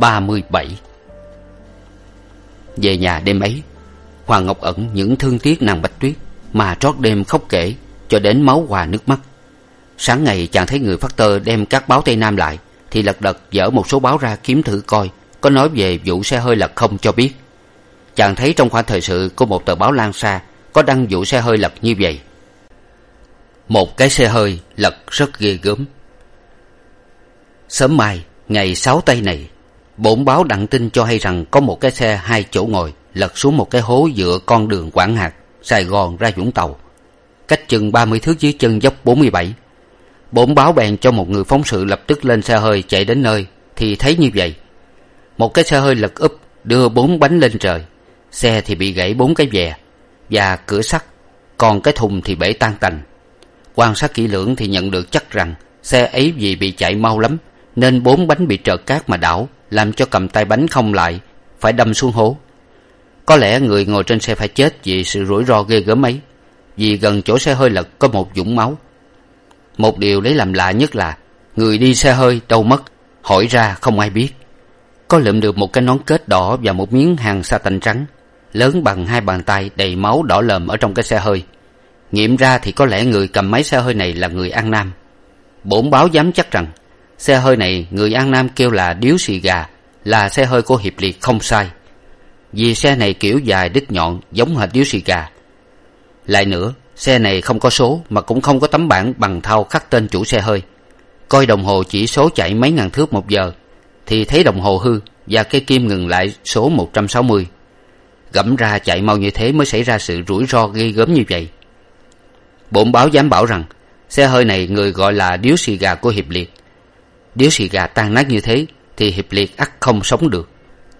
Ba mươi bảy. Về nhà đêm ấy, hoàng ngọc ẩn những thương tiếc nàng bạch tuyết mà trót đêm khóc kể cho đến máu hòa nước mắt. Sáng ngày chàng thấy người phát tơ đem các báo tây nam lại, thì lật đật dở một số báo ra kiếm thử coi, có nói về vụ xe hơi lật không cho biết. Chàng thấy trong khoảng thời sự của một tờ báo lan xa, có đăng vụ xe hơi lật như vậy. Một cái xe hơi lật rất ghê gớm. Sớm mai, ngày sáu tây này bổn báo đặng tin cho hay rằng có một cái xe hai chỗ ngồi, lật xuống một cái hố giữa con đường quảng hạt sài gòn ra vũng tàu. Cách chừng ba mươi thước dưới chân dốc bốn mươi bảy. Bổn báo bèn cho một người phóng sự lập tức lên xe hơi chạy đến nơi, thì thấy như vậy. Một cái xe hơi lật úp, đưa bốn bánh lên trời. Xe thì bị gãy bốn cái vè và cửa sắt, còn cái thùng thì bể tan tành. Quan sát kỹ lưỡng thì nhận được chắc rằng xe ấy vì bị chạy mau lắm nên bốn bánh bị trợt cát mà đảo, làm cho cầm tay bánh không lại, phải đâm xuống hố. Có lẽ người ngồi trên xe phải chết vì sự rủi ro ghê gớm ấy, vì gần chỗ xe hơi lật có một vũng máu. Một điều lấy làm lạ nhất là, người đi xe hơi đâu mất, hỏi ra không ai biết. Có lượm được một cái nón kết đỏ và một miếng hàng sa tanh trắng, lớn bằng hai bàn tay đầy máu đỏ lờm ở trong cái xe hơi. Nghiệm ra thì có lẽ người cầm máy xe hơi này là người an nam. Bổn báo dám chắc rằng xe hơi này, người an nam kêu là điếu xì gà, là xe hơi của hiệp liệt không sai. Vì xe này kiểu dài đít nhọn, giống hệt điếu xì gà. Lại nữa, xe này không có số, mà cũng không có tấm bảng bằng thau khắc tên chủ xe hơi. Coi đồng hồ chỉ số chạy mấy ngàn thước một giờ, thì thấy đồng hồ hư và cây kim ngừng lại số một trăm sáu mươi. Gẫm ra chạy mau như thế mới xảy ra sự rủi ro ghê gớm như vậy. Bổn báo dám bảo rằng, xe hơi này người gọi là điếu xì gà của hiệp liệt điếu xì gà tan nát như thế, thì hiệp liệt ắt không sống được.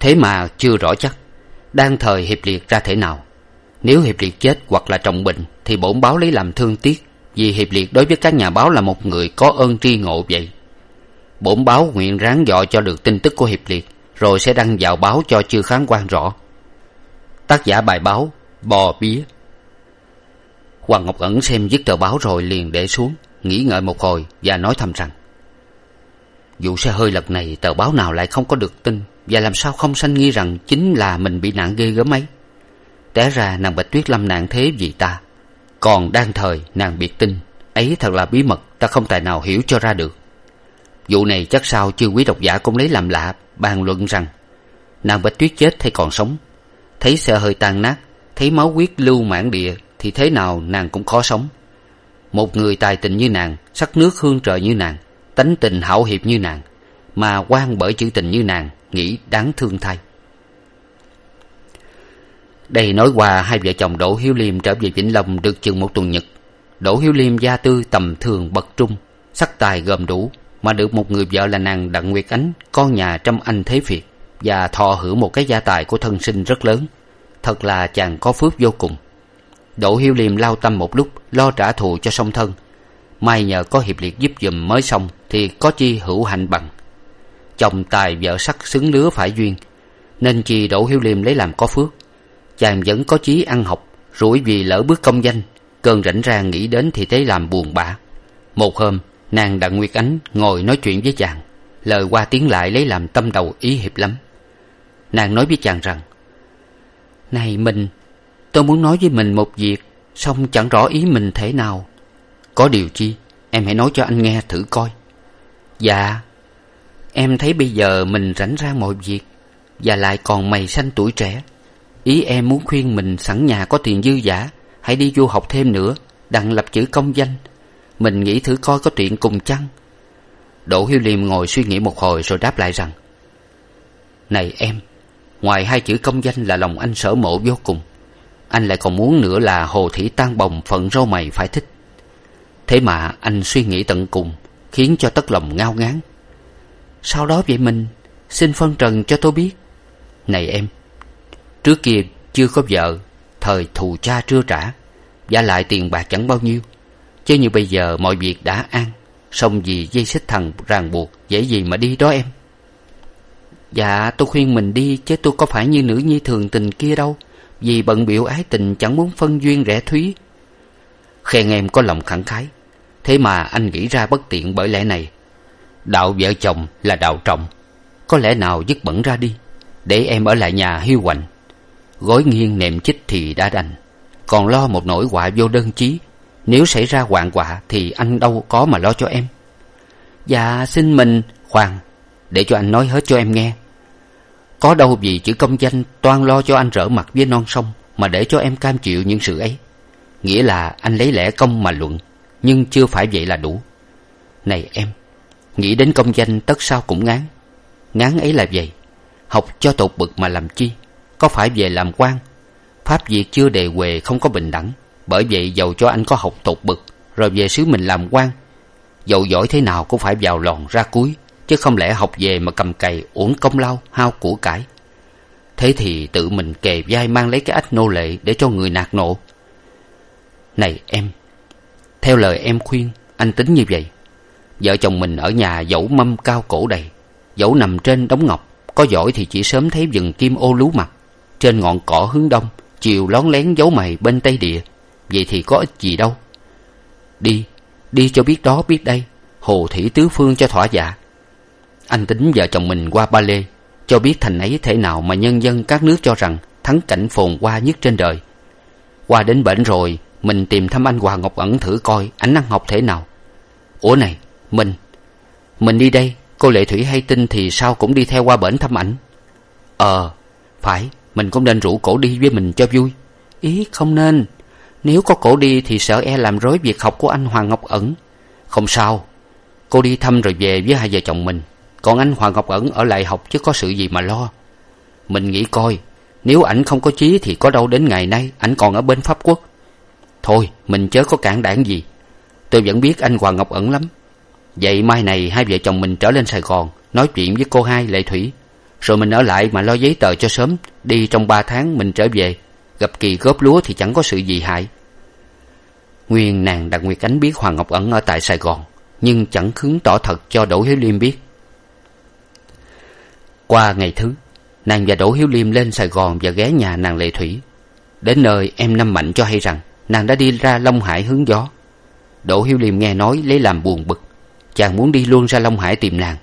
Thế mà chưa rõ chắc, đang thời hiệp liệt ra thể nào. Nếu hiệp liệt chết hoặc là trọng bệnh, thì bổn báo lấy làm thương tiếc, vì hiệp liệt đối với các nhà báo là một người có ơn tri ngộ vậy. Bổn báo nguyện ráng dọ cho được tin tức của hiệp liệt, rồi sẽ đăng vào báo cho chưa khán quan rõ. Tác giả bài báo, bò bía. Hoàng ngọc ẩn xem viết tờ báo rồi liền để xuống nghĩ ngợi một hồi và nói thầm rằng vụ xe hơi lần này, tờ báo nào lại không có được tin. Và làm sao không sanh nghi rằng chính là mình bị nạn ghê gớm ấy? Té ra, nàng bạch tuyết lâm nạn thế vì ta. Còn đang thời, nàng biệt tin. Ấy thật là bí mật, ta không tài nào hiểu cho ra được. Vụ này chắc sao chư quý độc giả cũng lấy làm lạ, bàn luận rằng, nàng bạch tuyết chết hay còn sống. Thấy xe hơi tan nát, thấy máu huyết lưu mãn địa, thì thế nào nàng cũng khó sống. Một người tài tình như nàng, sắc nước hương trời như nàng tánh tình hảo hiệp như nàng, mà quan bởi chữ tình như nàng, nghĩ đáng thương thay. Đây nói qua hai vợ chồng đỗ hiếu liêm trở về vĩnh long được chừng một tuần nhật. Đỗ hiếu liêm gia tư tầm thường, bậc trung, sắc tài gồm đủ, mà được một người vợ là nàng đặng nguyệt ánh, con nhà trăm anh thế việt, và thọ hưởng một cái gia tài của thân sinh rất lớn. Thật là chàng có phước vô cùng. Đỗ hiếu liêm lao tâm một lúc, lo trả thù cho song thân. May nhờ có hiệp liệt giúp giùm mới xong thì có chi hữu hạnh bằng. Chồng tài vợ sắc xứng lứa phải duyên, nên chi đỗ hiếu liêm lấy làm có phước. Chàng vẫn có chí ăn học, rủi vì lỡ bước công danh, cơn rảnh ra nghĩ đến thì thấy làm buồn bã. Một hôm, nàng đặng nguyệt ánh ngồi nói chuyện với chàng, lời qua tiếng lại lấy làm tâm đầu ý hiệp lắm. Nàng nói với chàng rằng, này mình, tôi muốn nói với mình một việc, song chẳng rõ ý mình thế nào. Có điều chi, em hãy nói cho anh nghe thử coi dạ em thấy bây giờ mình rảnh rang mọi việc và lại còn mày xanh tuổi trẻ. Ý em muốn khuyên mình sẵn nhà có tiền dư giả, hãy đi du học thêm nữa, đặng lập chữ công danh. Mình nghĩ thử coi có tiện cùng chăng. Đỗ hiếu liêm ngồi suy nghĩ một hồi rồi đáp lại rằng, này em, ngoài hai chữ công danh là lòng anh sở mộ vô cùng. Anh lại còn muốn nữa là hồ thủy tan bồng phận râu mày phải thích. Thế mà anh suy nghĩ tận cùng khiến cho tất lòng ngao ngán. Sau đó vậy mình, xin phân trần cho tôi biết. Này em, trước kia chưa có vợ, thời thù cha chưa trả, và lại tiền bạc chẳng bao nhiêu. Chứ như bây giờ mọi việc đã an, xong vì dây xích thằng ràng buộc dễ gì mà đi đó em. Dạ tôi khuyên mình đi, chứ tôi có phải như nữ nhi thường tình kia đâu, vì bận biểu ái tình chẳng muốn phân duyên rẻ thúy. Khen em có lòng khẳng khái thế mà anh nghĩ ra bất tiện bởi lẽ này. Đạo vợ chồng là đạo trọng, có lẽ nào dứt bẩn ra đi, để em ở lại nhà hiu quạnh gối nghiêng nệm chích thì đã đành, còn lo một nỗi họa vô đơn chí. Nếu xảy ra hoạn họa thì anh đâu có mà lo cho em. Dạ xin mình khoan để cho anh nói hết cho em nghe. Có đâu vì chữ công danh toan lo cho anh rỡ mặt với non sông mà để cho em cam chịu những sự ấy. Nghĩa là anh lấy lẽ công mà luận nhưng chưa phải vậy là đủ. Này em, nghĩ đến công danh tất sao cũng ngán. Ngán ấy là vậy học cho tột bực mà làm chi? Có phải về làm quan? Pháp việc chưa đề huề không có bình đẳng. Bởi vậy dầu cho anh có học tột bực, rồi về xứ mình làm quan, dầu giỏi thế nào cũng phải vào lòn ra cuối, chứ không lẽ học về mà cầm cày uổng công lao, hao của cải. Thế thì tự mình kề vai mang lấy cái ách nô lệ để cho người nạt nộ. Này em theo lời em khuyên, anh tính như vậy. Vợ chồng mình ở nhà dẫu mâm cao cổ đầy, dẫu nằm trên đống ngọc, có giỏi thì chỉ sớm thấy vừng kim ô lú mặt trên ngọn cỏ hướng đông, chiều lón lén giấu mày bên tây địa. Vậy thì có ích gì đâu. Đi đi cho biết đó biết đây. Hồ thủy tứ phương cho thỏa dạ. Anh tính vợ chồng mình qua ba lê, cho biết thành ấy thể nào mà nhân dân các nước cho rằng thắng cảnh phồn hoa nhất trên đời. Qua đến bển rồi mình tìm thăm anh hoàng ngọc ẩn thử coi ảnh năng học thế nào. Ủa này, mình mình đi đây, cô lệ thủy hay tin thì sao cũng đi theo qua bển thăm ảnh. Ờ phải, mình cũng nên rủ cổ đi với mình cho vui. Ý không nên, nếu có cổ đi thì sợ e làm rối việc học của anh hoàng ngọc ẩn. Không sao, cô đi thăm rồi về với hai vợ chồng mình. Còn anh hoàng ngọc ẩn ở lại học chứ có sự gì mà lo. Mình nghĩ coi, nếu ảnh không có chí thì có đâu đến ngày nay, ảnh còn ở bên pháp quốc thôi, mình chớ có cản đảng gì. Tôi vẫn biết anh hoàng ngọc ẩn lắm. Vậy mai này hai vợ chồng mình trở lên sài gòn, nói chuyện với cô hai, lệ thủy. Rồi mình ở lại mà lo giấy tờ cho sớm, đi trong ba tháng mình trở về. Gặp kỳ góp lúa thì chẳng có sự gì hại. Nguyên nàng đặng nguyệt ánh biết hoàng ngọc ẩn ở tại sài gòn, nhưng chẳng khứng tỏ thật cho đỗ hiếu liêm biết. Qua ngày thứ, nàng và đỗ hiếu liêm lên sài gòn và ghé nhà nàng lệ thủy. Đến nơi em năm mạnh cho hay rằng nàng đã đi ra long hải hướng gió. Đỗ hiếu liêm nghe nói lấy làm buồn bực. Chàng muốn đi luôn ra long hải tìm nàng,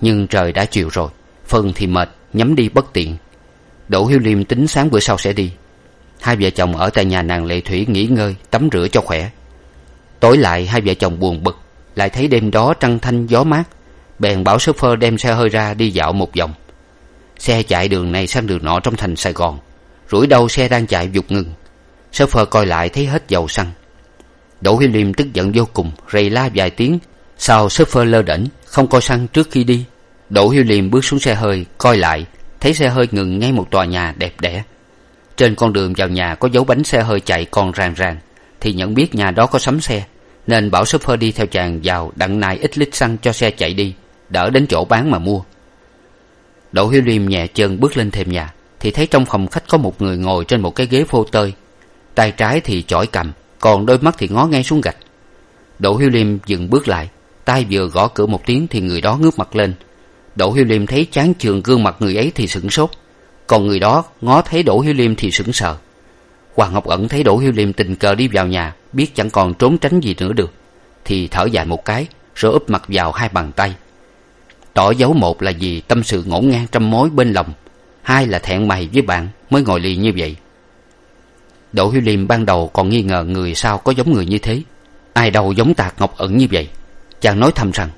nhưng trời đã chiều rồi, phần thì mệt, nhắm đi bất tiện. Đỗ hiếu liêm tính sáng bữa sau sẽ đi. Hai vợ chồng ở tại nhà nàng lệ thủy nghỉ ngơi, tắm rửa cho khỏe. Tối lại, hai vợ chồng buồn bực, lại thấy đêm đó trăng thanh gió mát. Bèn bảo s phơ đem xe hơi ra đi dạo một vòng. Xe chạy đường này sang đường nọ trong thành sài gòn. Rủi đâu xe đang chạy vụt ngừng sơ phơ coi lại thấy hết dầu xăng. Đỗ hiếu liêm tức giận vô cùng, rầy la vài tiếng. Sau sơ phơ lơ đễnh, không coi xăng trước khi đi? Đỗ hiếu liêm bước xuống xe hơi, coi lại, thấy xe hơi ngừng ngay một tòa nhà đẹp đẽ. Trên con đường vào nhà có dấu bánh xe hơi chạy còn ràng ràng, thì nhận biết nhà đó có sắm xe, nên bảo sơ phơ đi theo chàng vào đặng nài ít lít xăng cho xe chạy đi, đỡ đến chỗ bán mà mua. Đỗ hiếu liêm nhẹ chân bước lên thềm nhà, thì thấy trong phòng khách có một người ngồi trên một cái ghế phô tơi tay trái thì chỏi cầm, còn đôi mắt thì ngó ngay xuống gạch. Đỗ hiếu liêm dừng bước lại, tay vừa gõ cửa một tiếng thì người đó ngước mặt lên. Đỗ hiếu liêm thấy chán chường gương mặt người ấy thì sửng sốt, còn người đó ngó thấy đỗ hiếu liêm thì sững sờ. Hoàng ngọc ẩn thấy đỗ hiếu liêm tình cờ đi vào nhà, biết chẳng còn trốn tránh gì nữa được, thì thở dài một cái, rồi úp mặt vào hai bàn tay. Tỏ dấu một là vì tâm sự ngổn ngang trăm mối bên lòng, hai là thẹn mày với bạn mới ngồi lì như vậy đỗ hiếu liêm ban đầu còn nghi ngờ người sao có giống người như thế. Ai đâu giống tạc ngọc ẩn như vậy. Chàng nói thầm rằng,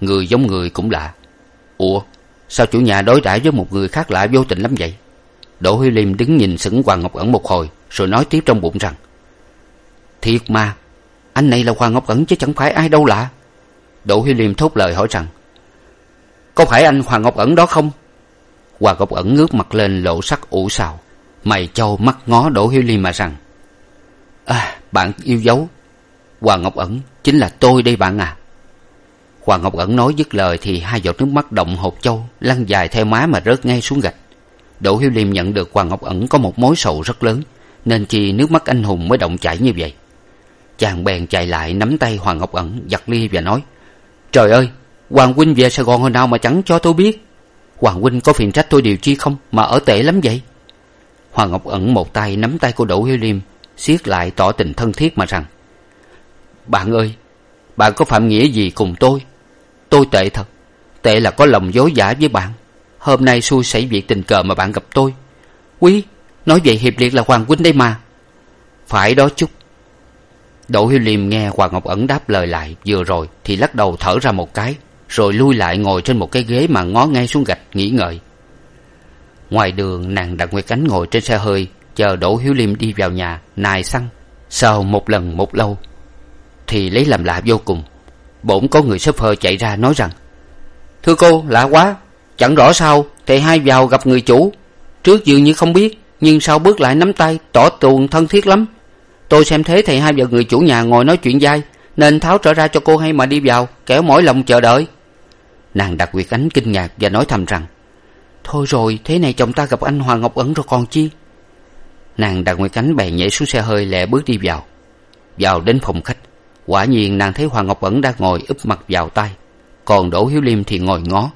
người giống người cũng lạ. Ủa, sao chủ nhà đối đãi với một người khác lạ vô tình lắm vậy? Đỗ hiếu liêm đứng nhìn sững hoàng ngọc ẩn một hồi, rồi nói tiếp trong bụng rằng, thiệt mà, anh này là hoàng ngọc ẩn chứ chẳng phải ai đâu lạ. Đỗ hiếu liêm thốt lời hỏi rằng, có phải anh hoàng ngọc ẩn đó không? Hoàng ngọc ẩn ngước mặt lên lộ sắc ủ xào mày châu mắt ngó đỗ hiếu ly mà rằng à bạn yêu dấu. Hoàng ngọc ẩn, chính là tôi đây bạn à. Hoàng ngọc ẩn nói dứt lời thì hai giọt nước mắt động hột châu lăn dài theo má mà rớt ngay xuống gạch. Đỗ hiếu liêm nhận được hoàng ngọc ẩn có một mối sầu rất lớn, nên chi nước mắt anh hùng mới động chảy như vậy. Chàng bèn chạy lại nắm tay hoàng ngọc ẩn giặt ly và nói, trời ơi, hoàng huynh về sài gòn hồi nào mà chẳng cho tôi biết? Hoàng huynh có phiền trách tôi điều chi không? Mà ở tệ lắm vậy hoàng ngọc ẩn một tay nắm tay của đỗ hiếu liêm, siết lại tỏ tình thân thiết mà rằng, bạn ơi, bạn có phạm nghĩa gì cùng tôi? Tôi tệ thật, tệ là có lòng dối giả với bạn. Hôm nay xui xảy việc tình cờ mà bạn gặp tôi. Quý, nói vậy hiệp liệt là hoàng huynh đây mà. Phải đó chút." đỗ hiếu liêm nghe hoàng ngọc ẩn đáp lời lại vừa rồi thì lắc đầu thở ra một cái, rồi lui lại ngồi trên một cái ghế mà ngó ngay xuống gạch nghĩ ngợi ngoài đường, nàng đặng nguyệt ánh ngồi trên xe hơi, chờ đỗ hiếu liêm đi vào nhà, nài xăng sau một lần, một lâu, thì lấy làm lạ vô cùng. Bỗng có người shopper chạy ra nói rằng, thưa cô, lạ quá, chẳng rõ sao, thầy hai vào gặp người chủ. Trước dường như không biết, nhưng sau bước lại nắm tay, tỏ tuồng thân thiết lắm. Tôi xem thế thầy hai và người chủ nhà ngồi nói chuyện dai, nên tháo trở ra cho cô hay mà đi vào kẻo mỏi lòng chờ đợi. Nàng đặt quyệt ánh kinh ngạc và nói thầm rằng thôi rồi, thế này chồng ta gặp anh hoàng ngọc ẩn rồi còn chi? Nàng đặt nguyệt ánh bèn nhảy xuống xe hơi lẹ bước đi vào. Vào đến phòng khách, quả nhiên nàng thấy hoàng ngọc ẩn đang ngồi úp mặt vào tay còn đỗ hiếu liêm thì ngồi ngó.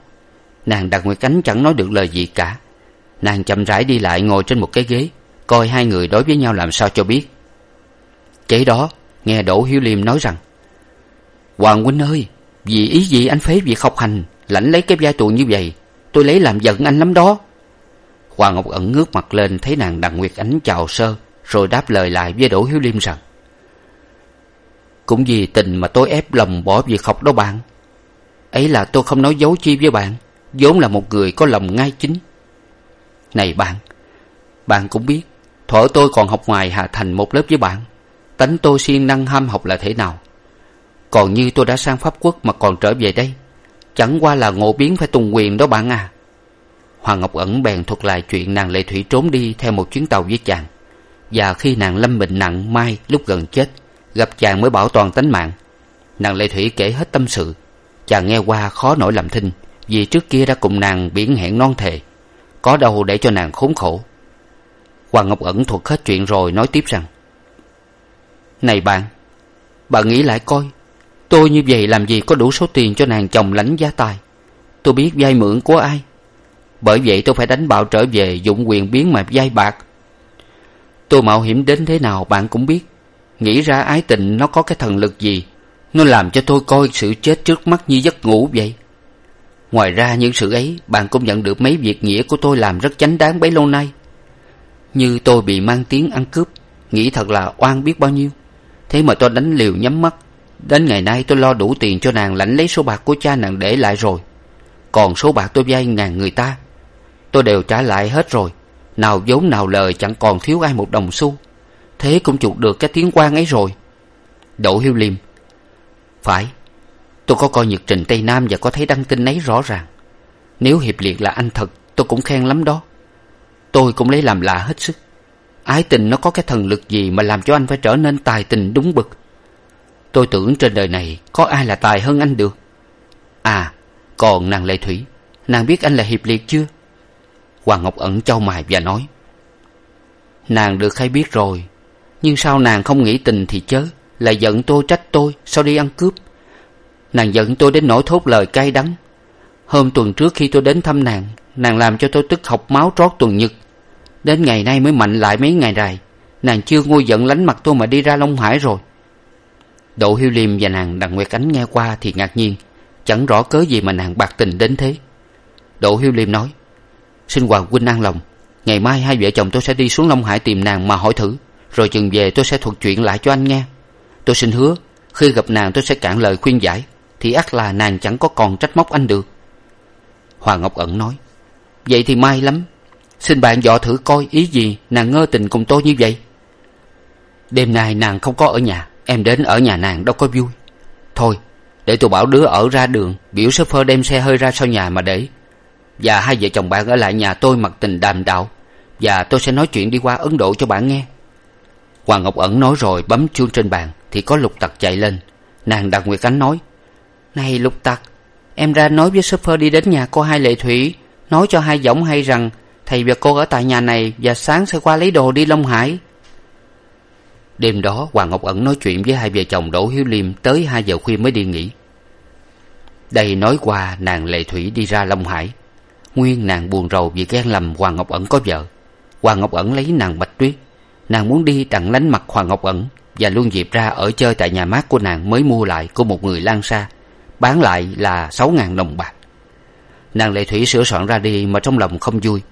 Nàng đặt nguyệt ánh chẳng nói được lời gì cả. Nàng chậm rãi đi lại ngồi trên một cái ghế, coi hai người đối với nhau làm sao cho biết. Kế đó, nghe đỗ hiếu liêm nói rằng, hoàng huynh ơi, vì ý gì anh phế việc học hành, lãnh lấy cái vai tù như vậy? Tôi lấy làm giận anh lắm đó. Hoàng ngọc ẩn ngước mặt lên thấy nàng đặng nguyệt ánh chào sơ, rồi đáp lời lại với đỗ hiếu liêm rằng, cũng vì tình mà tôi ép lòng bỏ việc học đó bạn. Ấy là tôi không nói dấu chi với bạn, vốn là một người có lòng ngay chính. Này bạn bạn cũng biết, thuở tôi còn học ngoài hà thành một lớp với bạn, tánh tôi siêng năng ham học là thế nào? Còn như tôi đã sang pháp quốc mà còn trở về đây chẳng qua là ngộ biến phải tùng quyền đó bạn à. Hoàng ngọc ẩn bèn thuật lại chuyện nàng lệ thủy trốn đi theo một chuyến tàu với chàng. Và khi nàng lâm bệnh nặng, mai lúc gần chết, gặp chàng mới bảo toàn tánh mạng. Nàng lệ thủy kể hết tâm sự. Chàng nghe qua khó nổi làm thinh, vì trước kia đã cùng nàng biển hẹn non thề. Có đâu để cho nàng khốn khổ. Hoàng ngọc ẩn thuật hết chuyện rồi nói tiếp rằng, này bạn bạn nghĩ lại coi tôi như vậy làm gì có đủ số tiền cho nàng chồng lãnh giá tài tôi biết vay mượn của ai. Bởi vậy tôi phải đánh bạo trở về dụng quyền biến mà vay bạc. Tôi mạo hiểm đến thế nào bạn cũng biết. Nghĩ ra ái tình nó có cái thần lực gì? Nó làm cho tôi coi sự chết trước mắt như giấc ngủ vậy. Ngoài ra những sự ấy, bạn cũng nhận được mấy việc nghĩa của tôi làm rất chánh đáng bấy lâu nay. Như tôi bị mang tiếng ăn cướp, nghĩ thật là oan biết bao nhiêu. Thế mà tôi đánh liều nhắm mắt đến ngày nay tôi lo đủ tiền cho nàng lãnh lấy số bạc của cha nàng để lại rồi. Còn số bạc tôi vay ngàn người ta, tôi đều trả lại hết rồi. Nào vốn nào lời chẳng còn thiếu ai một đồng xu. Thế cũng chuộc được cái tiếng quan ấy rồi. Đỗ hiếu liêm, phải, tôi có coi nhật trình tây nam và có thấy đăng tin ấy rõ ràng. Nếu hiệp liệt là anh thật, tôi cũng khen lắm đó. Tôi cũng lấy làm lạ hết sức. Ái tình nó có cái thần lực gì mà làm cho anh phải trở nên tài tình đúng bực tôi tưởng trên đời này có ai là tài hơn anh được. À còn nàng lệ thủy, nàng biết anh là hiệp liệt chưa? Hoàng ngọc ẩn châu mài và nói, nàng được hay biết rồi, nhưng sao nàng không nghĩ tình thì chớ, lại giận tôi trách tôi, sao đi ăn cướp? Nàng giận tôi đến nỗi thốt lời cay đắng. Hôm tuần trước khi tôi đến thăm nàng nàng làm cho tôi tức học máu trót tuần nhật. Đến ngày nay mới mạnh lại mấy ngày rày nàng chưa nguôi giận lánh mặt tôi mà đi ra long hải rồi đỗ hiếu liêm và nàng đặng nguyệt ánh nghe qua thì ngạc nhiên. Chẳng rõ cớ gì mà nàng bạc tình đến thế. Đỗ hiếu liêm nói, xin hoàng huynh an lòng. Ngày mai hai vợ chồng tôi sẽ đi xuống long hải tìm nàng mà hỏi thử. Rồi chừng về tôi sẽ thuật chuyện lại cho anh nghe. Tôi xin hứa, khi gặp nàng tôi sẽ cạn lời khuyên giải, thì ắt là nàng chẳng có còn trách móc anh được. Hoàng ngọc ẩn nói, vậy thì may lắm. Xin bạn dò thử coi ý gì nàng ngơ tình cùng tôi như vậy. Đêm nay nàng không có ở nhà em đến ở nhà nàng đâu có vui. Thôi, để tôi bảo đứa ở ra đường, biểu s phơ đem xe hơi ra sau nhà mà để. Và hai vợ chồng bạn ở lại nhà tôi mặc tình đàm đạo. Và tôi sẽ nói chuyện đi qua ấn độ cho bạn nghe. Hoàng ngọc ẩn nói rồi bấm chuông trên bàn, thì có lục tặc chạy lên. Nàng đặt nguyệt ánh nói, này lục tặc, em ra nói với shopper đi đến nhà cô hai lệ thủy, nói cho hai võng hay rằng thầy và cô ở tại nhà này và sáng sẽ qua lấy đồ đi long hải đêm đó hoàng ngọc ẩn nói chuyện với hai vợ chồng đỗ hiếu liêm tới hai giờ khuya mới đi nghỉ. Đây nói qua nàng lệ thủy đi ra long hải. Nguyên nàng buồn rầu vì ghen lầm hoàng ngọc ẩn có vợ. Hoàng ngọc ẩn lấy nàng bạch tuyết. Nàng muốn đi đặng lánh mặt hoàng ngọc ẩn và luôn dịp ra ở chơi tại nhà mát của nàng mới mua lại của một người lan xa, bán lại là sáu ngàn đồng bạc. Nàng lệ thủy sửa soạn ra đi mà trong lòng không vui.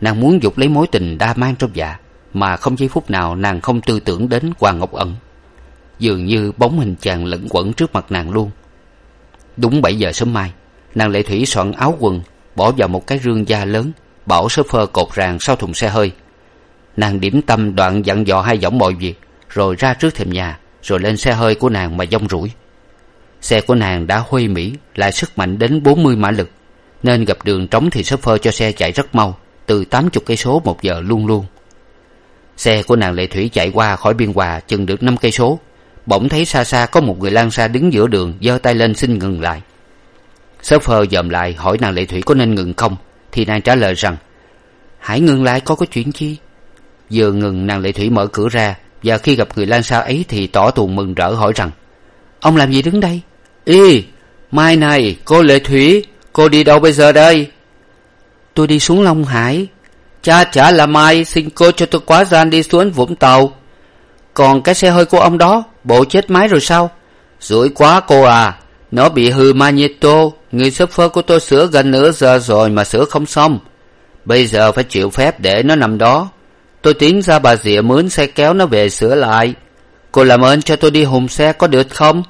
Nàng muốn dục lấy mối tình đa mang trong dạ mà không giây phút nào nàng không tư tưởng đến hoàng ngọc ẩn dường như bóng hình chàng lẫn quẩn trước mặt nàng luôn. Đúng bảy giờ sớm mai, nàng lệ thủy soạn áo quần, bỏ vào một cái rương da lớn, bảo sơ phơ cột ràng sau thùng xe hơi. Nàng điểm tâm đoạn dặn dò hai giọng mọi việc, rồi ra trước thềm nhà, rồi lên xe hơi của nàng mà dông rủi. Xe của nàng đã huê mỹ, lại sức mạnh đến bốn mươi mã lực, nên gặp đường trống thì shopper cho xe chạy rất mau, từ tám chục cây số một giờ luôn luôn xe của nàng lệ thủy chạy qua khỏi biên hòa chừng được năm cây số. Bỗng thấy xa xa có một người lang xa đứng giữa đường, giơ tay lên xin ngừng lại. Shopper dòm lại hỏi nàng lệ thủy có nên ngừng không, thì nàng trả lời rằng, hãy ngừng lại, có có chuyện chi? Vừa ngừng, nàng lệ thủy mở cửa ra, và khi gặp người lang xa ấy thì tỏ tuồng mừng rỡ hỏi rằng, ông làm gì đứng đây? Y mai này, cô lệ thủy, cô đi đâu bây giờ đây? Tôi đi xuống long hải cha, chả là mai, xin cô cho tôi quá gian đi xuống vũng tàu. Còn cái xe hơi của ông đó, bộ chết máy rồi sao? Rủi quá cô à. Nó bị hư magneto. Người shop phơ của tôi sửa gần nửa giờ rồi mà sửa không xong. Bây giờ phải chịu phép để nó nằm đó. Tôi tiến ra bà rịa mướn xe kéo nó về sửa lại. Cô làm ơn cho tôi đi hùng xe có được không?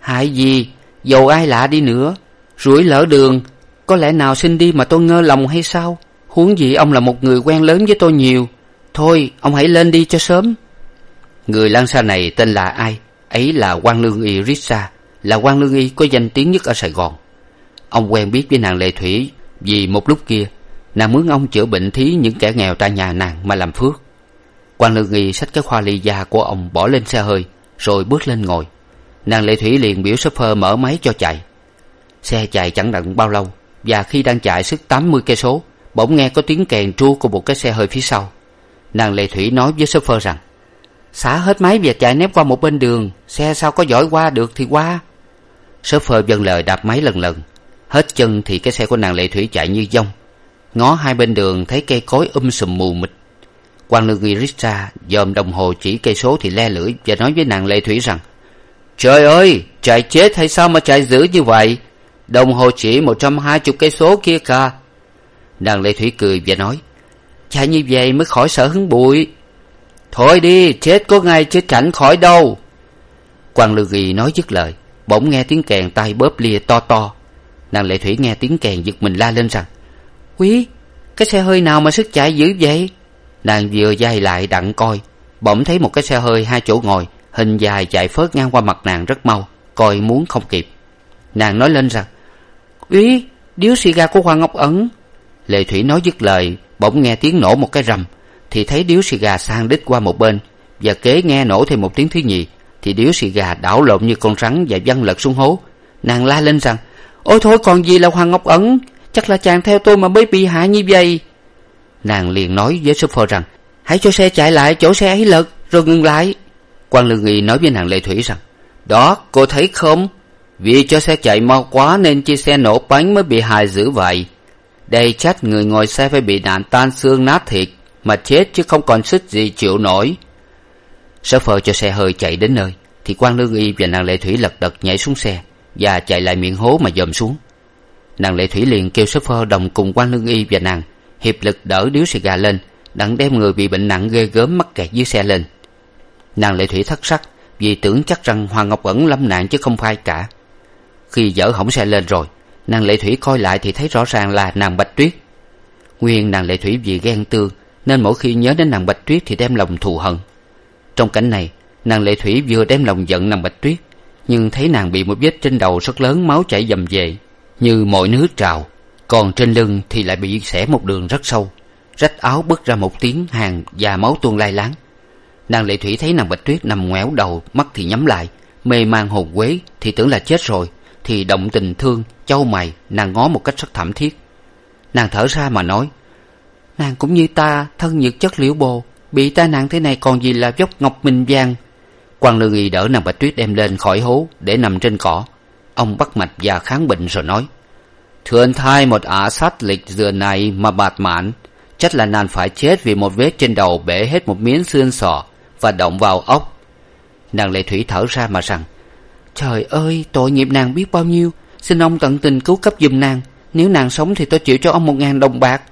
Hại gì? Dầu ai lạ đi nữa. Rủi lỡ đường. Có lẽ nào xin đi mà tôi ngơ lòng hay sao? Huống gì ông là một người quen lớn với tôi nhiều. Thôi, ông hãy lên đi cho sớm. Người lan xa này tên là ai? Ấy là quan lương y rissa là quan lương y có danh tiếng nhất ở sài gòn. Ông quen biết với nàng lệ thủy vì một lúc kia, nàng mướn ông chữa bệnh thí những kẻ nghèo tại nhà nàng mà làm phước. Quan lương y xách cái khoa ly da của ông bỏ lên xe hơi, rồi bước lên ngồi. Nàng lệ thủy liền biểu shopper mở máy cho chạy. Xe chạy chẳng đặng bao lâu, và khi đang chạy sức tám mươi cây số bỗng nghe có tiếng kèn tru của một cái xe hơi phía sau. Nàng lệ thủy nói với shopper rằng, xả hết máy và chạy nép qua một bên đường, xe sao có giỏi qua được thì qua. Shopper vâng lời đạp máy lần lần. Hết chân thì cái xe của nàng lệ thủy chạy như dông ngó hai bên đường thấy cây cối um sùm mù mịt. Quan lương y rít ra, dòm đồng hồ chỉ cây số thì le lưỡi và nói với nàng lệ thủy rằng, trời ơi, chạy chết hay sao mà chạy dữ như vậy? Đồng hồ chỉ một trăm hai chục cây số kia cả nàng lệ thủy cười và nói chạy như vậy mới khỏi sợ hứng bụi. Thôi đi, chết có ngay chứ cảnh khỏi đâu. Quan lư ghi nói dứt lời, bỗng nghe tiếng kèn tay bóp lia to to. Nàng lệ thủy nghe tiếng kèn giật mình la lên rằng, quý, cái xe hơi nào mà sức chạy dữ vậy? Nàng vừa d lại đặng coi, bỗng thấy một cái xe hơi hai chỗ ngồi, hình dài chạy phớt ngang qua mặt nàng rất mau, coi muốn không kịp. Nàng nói lên rằng, quý, điếu xì gà của hoàng ngọc ẩn lệ thủy nói dứt lời, bỗng nghe tiếng nổ một cái rầm, thì thấy điếu xì gà sang đít qua một bên, và kế nghe nổ thêm một tiếng thứ nhì, thì điếu xì gà đảo lộn như con rắn và văng lật xuống hố. Nàng la lên rằng, ôi thôi, còn gì là hoàng ngọc ẩn? Chắc là chàng theo tôi mà mới bị hại như vậy. Nàng liền nói với shopper rằng, hãy cho xe chạy lại chỗ xe ấy lật, rồi ngừng lại. Quan lương nghi nói với nàng lệ thủy rằng, đó, cô thấy không? Vì cho xe chạy mau quá nên chiếc xe nổ bánh mới bị hại dữ vậy đây chết người ngồi xe phải bị nạn tan xương nát thịt, mà chết chứ không còn sức gì chịu nổi. Sở phơ cho xe hơi chạy đến nơi, thì quan lương y và nàng lệ thủy lật đật nhảy xuống xe và chạy lại miệng hố mà dòm xuống. Nàng lệ thủy liền kêu shopper đồng cùng quan lương y và nàng hiệp lực đỡ điếu xì gà lên, đặng đem người bị bệnh nặng ghê gớm mắc kẹt dưới xe lên. Nàng lệ thủy thất sắc vì tưởng chắc rằng hoàng ngọc ẩn lâm nạn chứ không phải cả. Khi dỡ hỏng xe lên rồi nàng lệ thủy coi lại thì thấy rõ ràng là nàng bạch tuyết. Nguyên nàng lệ thủy vì ghen tương nên mỗi khi nhớ đến nàng bạch tuyết thì đem lòng thù hận. Trong cảnh này, nàng lệ thủy vừa đem lòng giận nàng bạch tuyết, nhưng thấy nàng bị một vết trên đầu rất lớn máu chảy dầm về như mọi nước trào, còn trên lưng thì lại bị xẻ một đường rất sâu, rách áo bứt ra một tiếng hàng và máu tuôn lai láng. Nàng lệ thủy thấy nàng bạch tuyết nằm ngoéo đầu, mắt thì nhắm lại, mê man hồn quế, thì tưởng là chết rồi thì động tình thương, châu mày, nàng ngó một cách rất thảm thiết. Nàng thở ra mà nói, nàng cũng như ta, thân nhược chất liễu bồ, bị tai nạn thế này còn gì là dốc ngọc minh vàng? Quan lương y đỡ nàng bạch tuyết đem lên khỏi hố để nằm trên cỏ. Ông bắt mạch và kháng bệnh rồi nói thượng thai, một ả sát lịch dừa này mà bạt mãn chắc là nàng phải chết vì một vết trên đầu bể hết một miếng xương sọ và động vào ốc. Nàng lệ thủy thở ra mà rằng trời ơi, tội nghiệp nàng biết bao nhiêu. Xin ông tận tình cứu cấp giùm nàng. Nếu nàng sống thì tôi chịu cho ông một ngàn đồng bạc.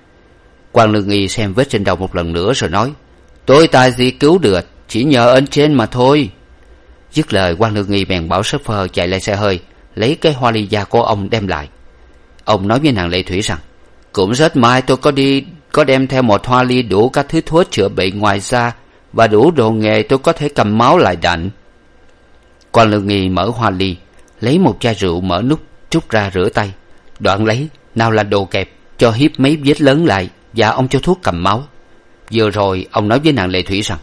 Quan lương y xem vết trên đầu một lần nữa rồi nói, tôi tài gì cứu được? Chỉ nhờ ơn trên mà thôi. Dứt lời quan lương y bèn bảo sếp phơ chạy lại xe hơi, lấy cái hoa ly da của ông đem lại. Ông nói với nàng lệ thủy rằng, cũng rất mai tôi có đi, có đem theo một hoa ly đủ các thứ thuốc chữa bệnh ngoài ra và đủ đồ nghề tôi có thể cầm máu lại đạnh quan lương nghi mở hoa ly, lấy một chai rượu mở nút, trút ra rửa tay. Đoạn lấy, nào là đồ kẹp, cho hiếp mấy vết lớn lại, và ông cho thuốc cầm máu. Vừa rồi, ông nói với nàng lệ thủy rằng,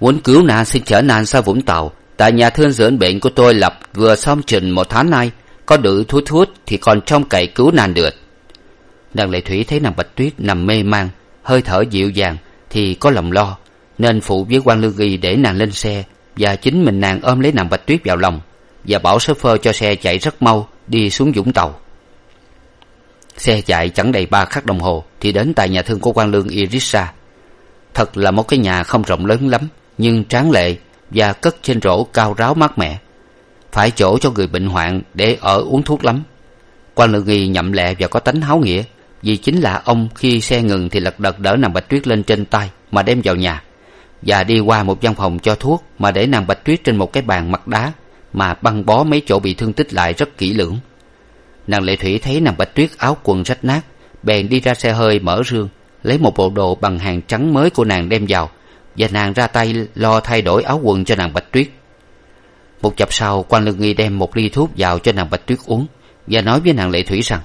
muốn cứu nàng xin chở nàng ra vũng tàu. Tại nhà thương dưỡng bệnh của tôi lập vừa xong trình một tháng nay, có đủ thuốc thuốc thì còn trông cậy cứu nàng được. Nàng lệ thủy thấy nàng bạch tuyết nằm mê man, hơi thở dịu dàng thì có lòng lo, nên phụ với quan lương nghi để nàng lên xe và chính mình nàng ôm lấy nàng bạch tuyết vào lòng và bảo sơ phơ cho xe chạy rất mau đi xuống vũng tàu. Xe chạy chẳng đầy ba khắc đồng hồ thì đến tại nhà thương của quan lương irisa thật là một cái nhà không rộng lớn lắm, nhưng tráng lệ và cất trên rổ cao ráo mát mẻ. Phải chỗ cho người bệnh hoạn để ở uống thuốc lắm. Quan lương nghi nhậm lẹ và có tánh háo nghĩa, vì chính là ông khi xe ngừng thì lật đật đỡ nàng bạch tuyết lên trên tay mà đem vào nhà và đi qua một văn phòng cho thuốc mà để nàng bạch tuyết trên một cái bàn mặt đá mà băng bó mấy chỗ bị thương tích lại rất kỹ lưỡng. Nàng lệ thủy thấy nàng bạch tuyết áo quần rách nát, bèn đi ra xe hơi mở rương, lấy một bộ đồ bằng hàng trắng mới của nàng đem vào và nàng ra tay lo thay đổi áo quần cho nàng bạch tuyết. Một chập sau quan lương nghi đem một ly thuốc vào cho nàng bạch tuyết uống và nói với nàng lệ thủy rằng,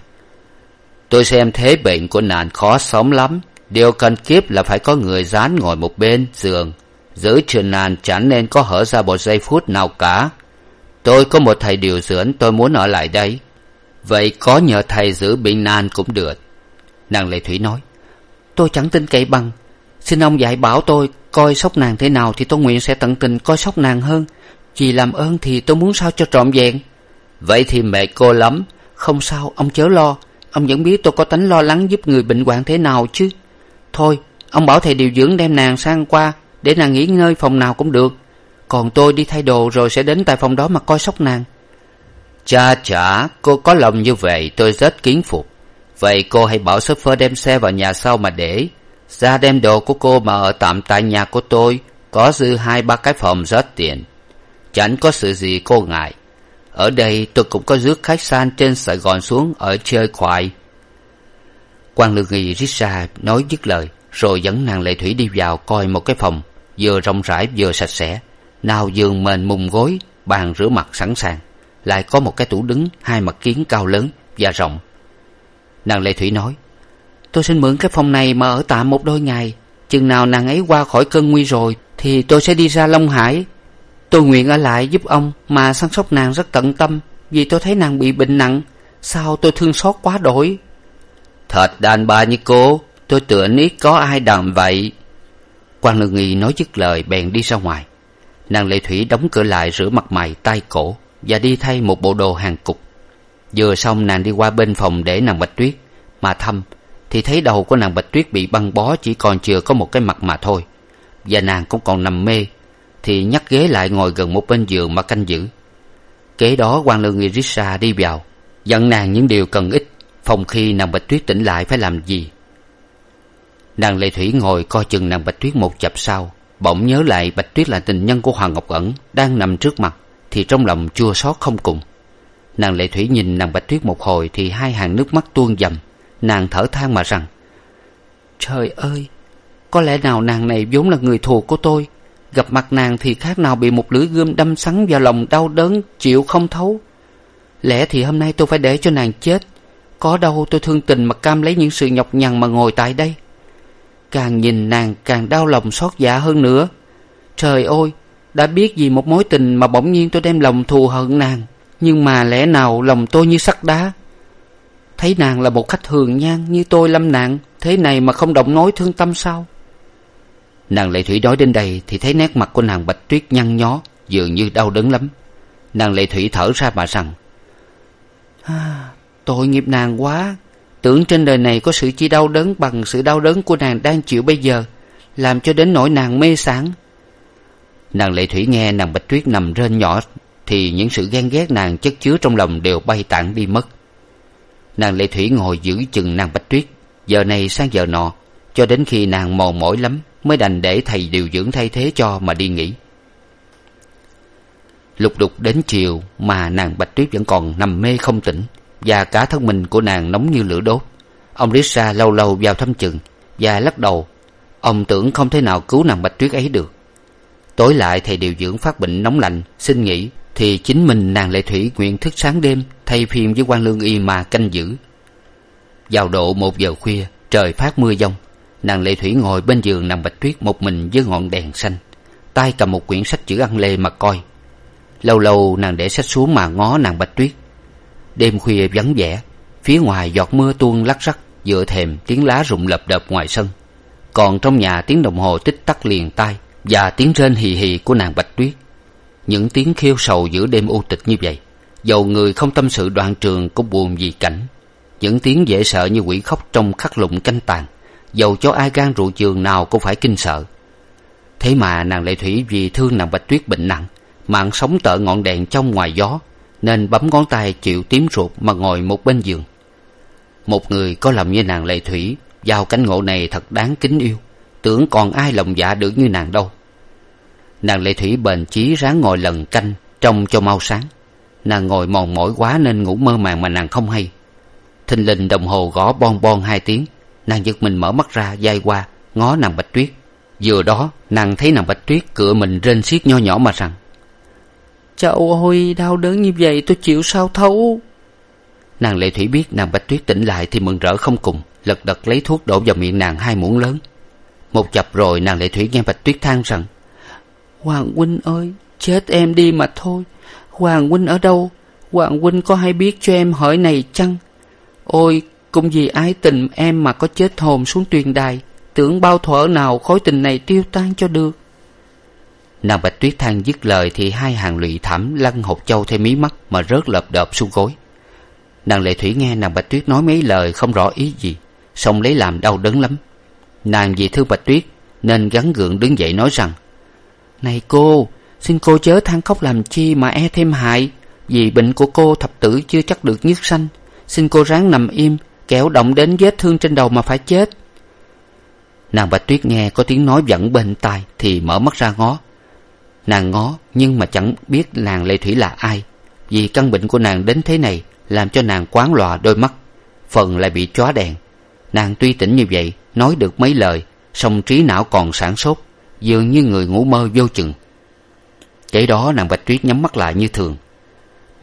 tôi xem thế bệnh của nàng khó sống lắm điều cần kiếp là phải có người dán ngồi một bên giường, giữ trường nàn chẳng nên có hở ra một giây phút nào cả. Tôi có một thầy điều dưỡng tôi muốn ở lại đây. Vậy có nhờ thầy giữ bệnh nan cũng được. Nàng lệ thủy nói, tôi chẳng tin cậy bằng xin ông dạy bảo tôi coi sóc nàng thế nào thì tôi nguyện sẽ tận tình coi sóc nàng hơn. Vì làm ơn thì tôi muốn sao cho trọn vẹn. Vậy thì mẹ cô lắm. Không sao, ông chớ lo. Ông vẫn biết tôi có tánh lo lắng giúp người bệnh hoạn thế nào chứ thôi, ông bảo thầy điều dưỡng đem nàng sang qua, để nàng nghỉ ngơi phòng nào cũng được. Còn tôi đi thay đồ rồi sẽ đến tại phòng đó mà coi sóc nàng. Cha chả cô có lòng như vậy, tôi rất kiến phục. Vậy cô hãy bảo s phơ đem xe vào nhà sau mà để. Ra đem đồ của cô mà ở tạm tại nhà của tôi, có dư hai, ba cái phòng rất tiền chẳng có sự gì cô ngại. Ở đây tôi cũng có rước khách sạn trên sài gòn xuống ở chơi khoai quan lương nghi rít ra nói dứt lời, rồi dẫn nàng lệ thủy đi vào coi một cái phòng, vừa rộng rãi vừa sạch sẽ. Nào giường mền mùng gối, bàn rửa mặt sẵn sàng. Lại có một cái tủ đứng, hai mặt kiến cao lớn và rộng. Nàng lệ thủy nói, tôi xin mượn cái phòng này mà ở tạm một đôi ngày. Chừng nào nàng ấy qua khỏi cơn nguy rồi, thì tôi sẽ đi ra long hải. Tôi nguyện ở lại giúp ông, mà săn sóc nàng rất tận tâm, vì tôi thấy nàng bị bệnh nặng. Sao tôi thương xót quá đổi? Thật, đàn bà như cô, tôi tưởng ít có ai đàm vậy. Quan lương nghi nói dứt lời, bèn đi ra ngoài. Nàng lệ thủy đóng cửa lại rửa mặt mày, tay cổ, và đi thay một bộ đồ hàng cục. Vừa xong, nàng đi qua bên phòng để nàng bạch tuyết, mà thăm, thì thấy đầu của nàng bạch tuyết bị băng bó, chỉ còn chừa có một cái mặt mà thôi. Và nàng cũng còn nằm mê, thì nhắc ghế lại ngồi gần một bên giường mà canh giữ. Kế đó quan lương nghi irissa đi vào, dặn nàng những điều cần ích phòng khi nàng bạch tuyết tỉnh lại phải làm gì? Nàng lệ thủy ngồi coi chừng nàng bạch tuyết một chập sau, bỗng nhớ lại bạch tuyết là tình nhân của hoàng ngọc ẩn đang nằm trước mặt, thì trong lòng chua xót không cùng. Nàng lệ thủy nhìn nàng bạch tuyết một hồi thì hai hàng nước mắt tuôn dầm, nàng thở than mà rằng, trời ơi, có lẽ nào nàng này vốn là người thù của tôi, gặp mặt nàng thì khác nào bị một lưỡi gươm đâm sắn vào lòng đau đớn, chịu không thấu. Lẽ thì hôm nay tôi phải để cho nàng chết có đâu tôi thương tình mà cam lấy những sự nhọc nhằn mà ngồi tại đây. Càng nhìn nàng càng đau lòng xót dạ hơn nữa. Trời ơi đã biết vì một mối tình mà bỗng nhiên tôi đem lòng thù hận nàng. Nhưng mà lẽ nào lòng tôi như sắt đá? Thấy nàng là một khách thường nhan như tôi lâm nạn thế này mà không động nói thương tâm sao? Nàng lệ thủy nói đến đây thì thấy nét mặt của nàng bạch tuyết nhăn nhó dường như đau đớn lắm. Nàng lệ thủy thở ra mà rằng à, tội nghiệp nàng quá. Tưởng trên đời này có sự chi đau đớn bằng sự đau đớn của nàng đang chịu bây giờ, làm cho đến nỗi nàng mê sảng. Nàng lệ thủy nghe nàng bạch tuyết nằm rên nhỏ, thì những sự ghen ghét nàng chất chứa trong lòng đều bay tản đi mất. Nàng lệ thủy ngồi giữ chừng nàng bạch tuyết, giờ này sang giờ nọ, cho đến khi nàng mòn mỏi lắm mới đành để thầy điều dưỡng thay thế cho mà đi nghỉ. Lục đục đến chiều mà nàng bạch tuyết vẫn còn nằm mê không tỉnh và cả thân mình của nàng nóng như lửa đốt. Ông lý sa lâu lâu vào thăm chừng và lắc đầu. Ông tưởng không thể nào cứu nàng bạch tuyết ấy được. Tối lại thầy điều dưỡng phát bệnh nóng lạnh, xin nghỉ, thì chính mình nàng lệ thủy nguyện thức sáng đêm thay phiên với quan lương y mà canh giữ. Vào độ một giờ khuya, trời phát mưa giông, nàng lệ thủy ngồi bên giường nàng bạch tuyết một mình với ngọn đèn xanh, tay cầm một quyển sách chữ ăn lê mà coi. Lâu lâu nàng để sách xuống mà ngó nàng bạch tuyết đêm khuya vắng vẻ, phía ngoài giọt mưa tuôn lắc rắc, dựa thềm tiếng lá rụng lập đập ngoài sân. Còn trong nhà tiếng đồng hồ tích tắc liền tai và tiếng rên hì hì của nàng bạch tuyết. Những tiếng khiêu sầu giữa đêm u tịch như vậy, dầu người không tâm sự đoạn trường cũng buồn vì cảnh. Những tiếng dễ sợ như quỷ khóc trong khắc lụng canh tàn dầu cho ai gan rượu trường nào cũng phải kinh sợ. Thế mà nàng lệ thủy vì thương nàng bạch tuyết bệnh nặng, mạng sống tợ ngọn đèn trong ngoài gió nên bấm ngón tay chịu tím ruột mà ngồi một bên giường. Một người có lòng như nàng lệ thủy, vào cánh ngộ này thật đáng kính yêu, tưởng còn ai lòng dạ được như nàng đâu. Nàng lệ thủy bền chí ráng ngồi lần canh trông cho mau sáng. Nàng ngồi mòn mỏi quá nên ngủ mơ màng mà nàng không hay. Thình lình đồng hồ gõ bon bon hai tiếng, nàng giật mình mở mắt ra d qua, ngó nàng bạch tuyết. Vừa đó, nàng thấy nàng bạch tuyết cựa mình rên xiết nho nhỏ mà rằng Chậu ơi đau đớn như vậy tôi chịu sao thấu? Nàng lệ thủy biết nàng bạch tuyết tỉnh lại thì mừng rỡ không cùng Lật đật lấy thuốc đổ vào miệng nàng hai muỗng lớn. Một chập rồi nàng lệ thủy nghe bạch tuyết than rằng Hoàng huynh ơi chết em đi mà thôi. Hoàng huynh ở đâu? Hoàng huynh có hay biết cho em hỏi này chăng? Ôi cũng vì ái tình em mà có chết hồn xuống tuyền đài. Tưởng bao thuở nào khối tình này tiêu tan cho được nàng bạch tuyết than dứt lời thì hai hàng lụy thảm lăn hột châu theo mí mắt mà rớt lợp đợp xuống gối. Nàng lệ thủy nghe nàng bạch tuyết nói mấy lời không rõ ý gì song lấy làm đau đớn lắm. Nàng vì thương bạch tuyết nên gắn gượng đứng dậy nói rằng, này cô, xin cô chớ than khóc làm chi mà e thêm hại, vì bệnh của cô thập tử chưa chắc được nhất sanh. Xin cô ráng nằm im, kẻo động đến vết thương trên đầu mà phải chết. Nàng bạch tuyết nghe có tiếng nói vẳng bên tai thì mở mắt ra ngó nàng ngó, nhưng mà chẳng biết nàng lệ thủy là ai. Vì căn bệnh của nàng đến thế này, làm cho nàng quán lòa đôi mắt. Phần lại bị chóa đèn. Nàng tuy tỉnh như vậy, nói được mấy lời, song trí não còn sản sốt, dường như người ngủ mơ vô chừng. Kể đó nàng bạch tuyết nhắm mắt lại như thường.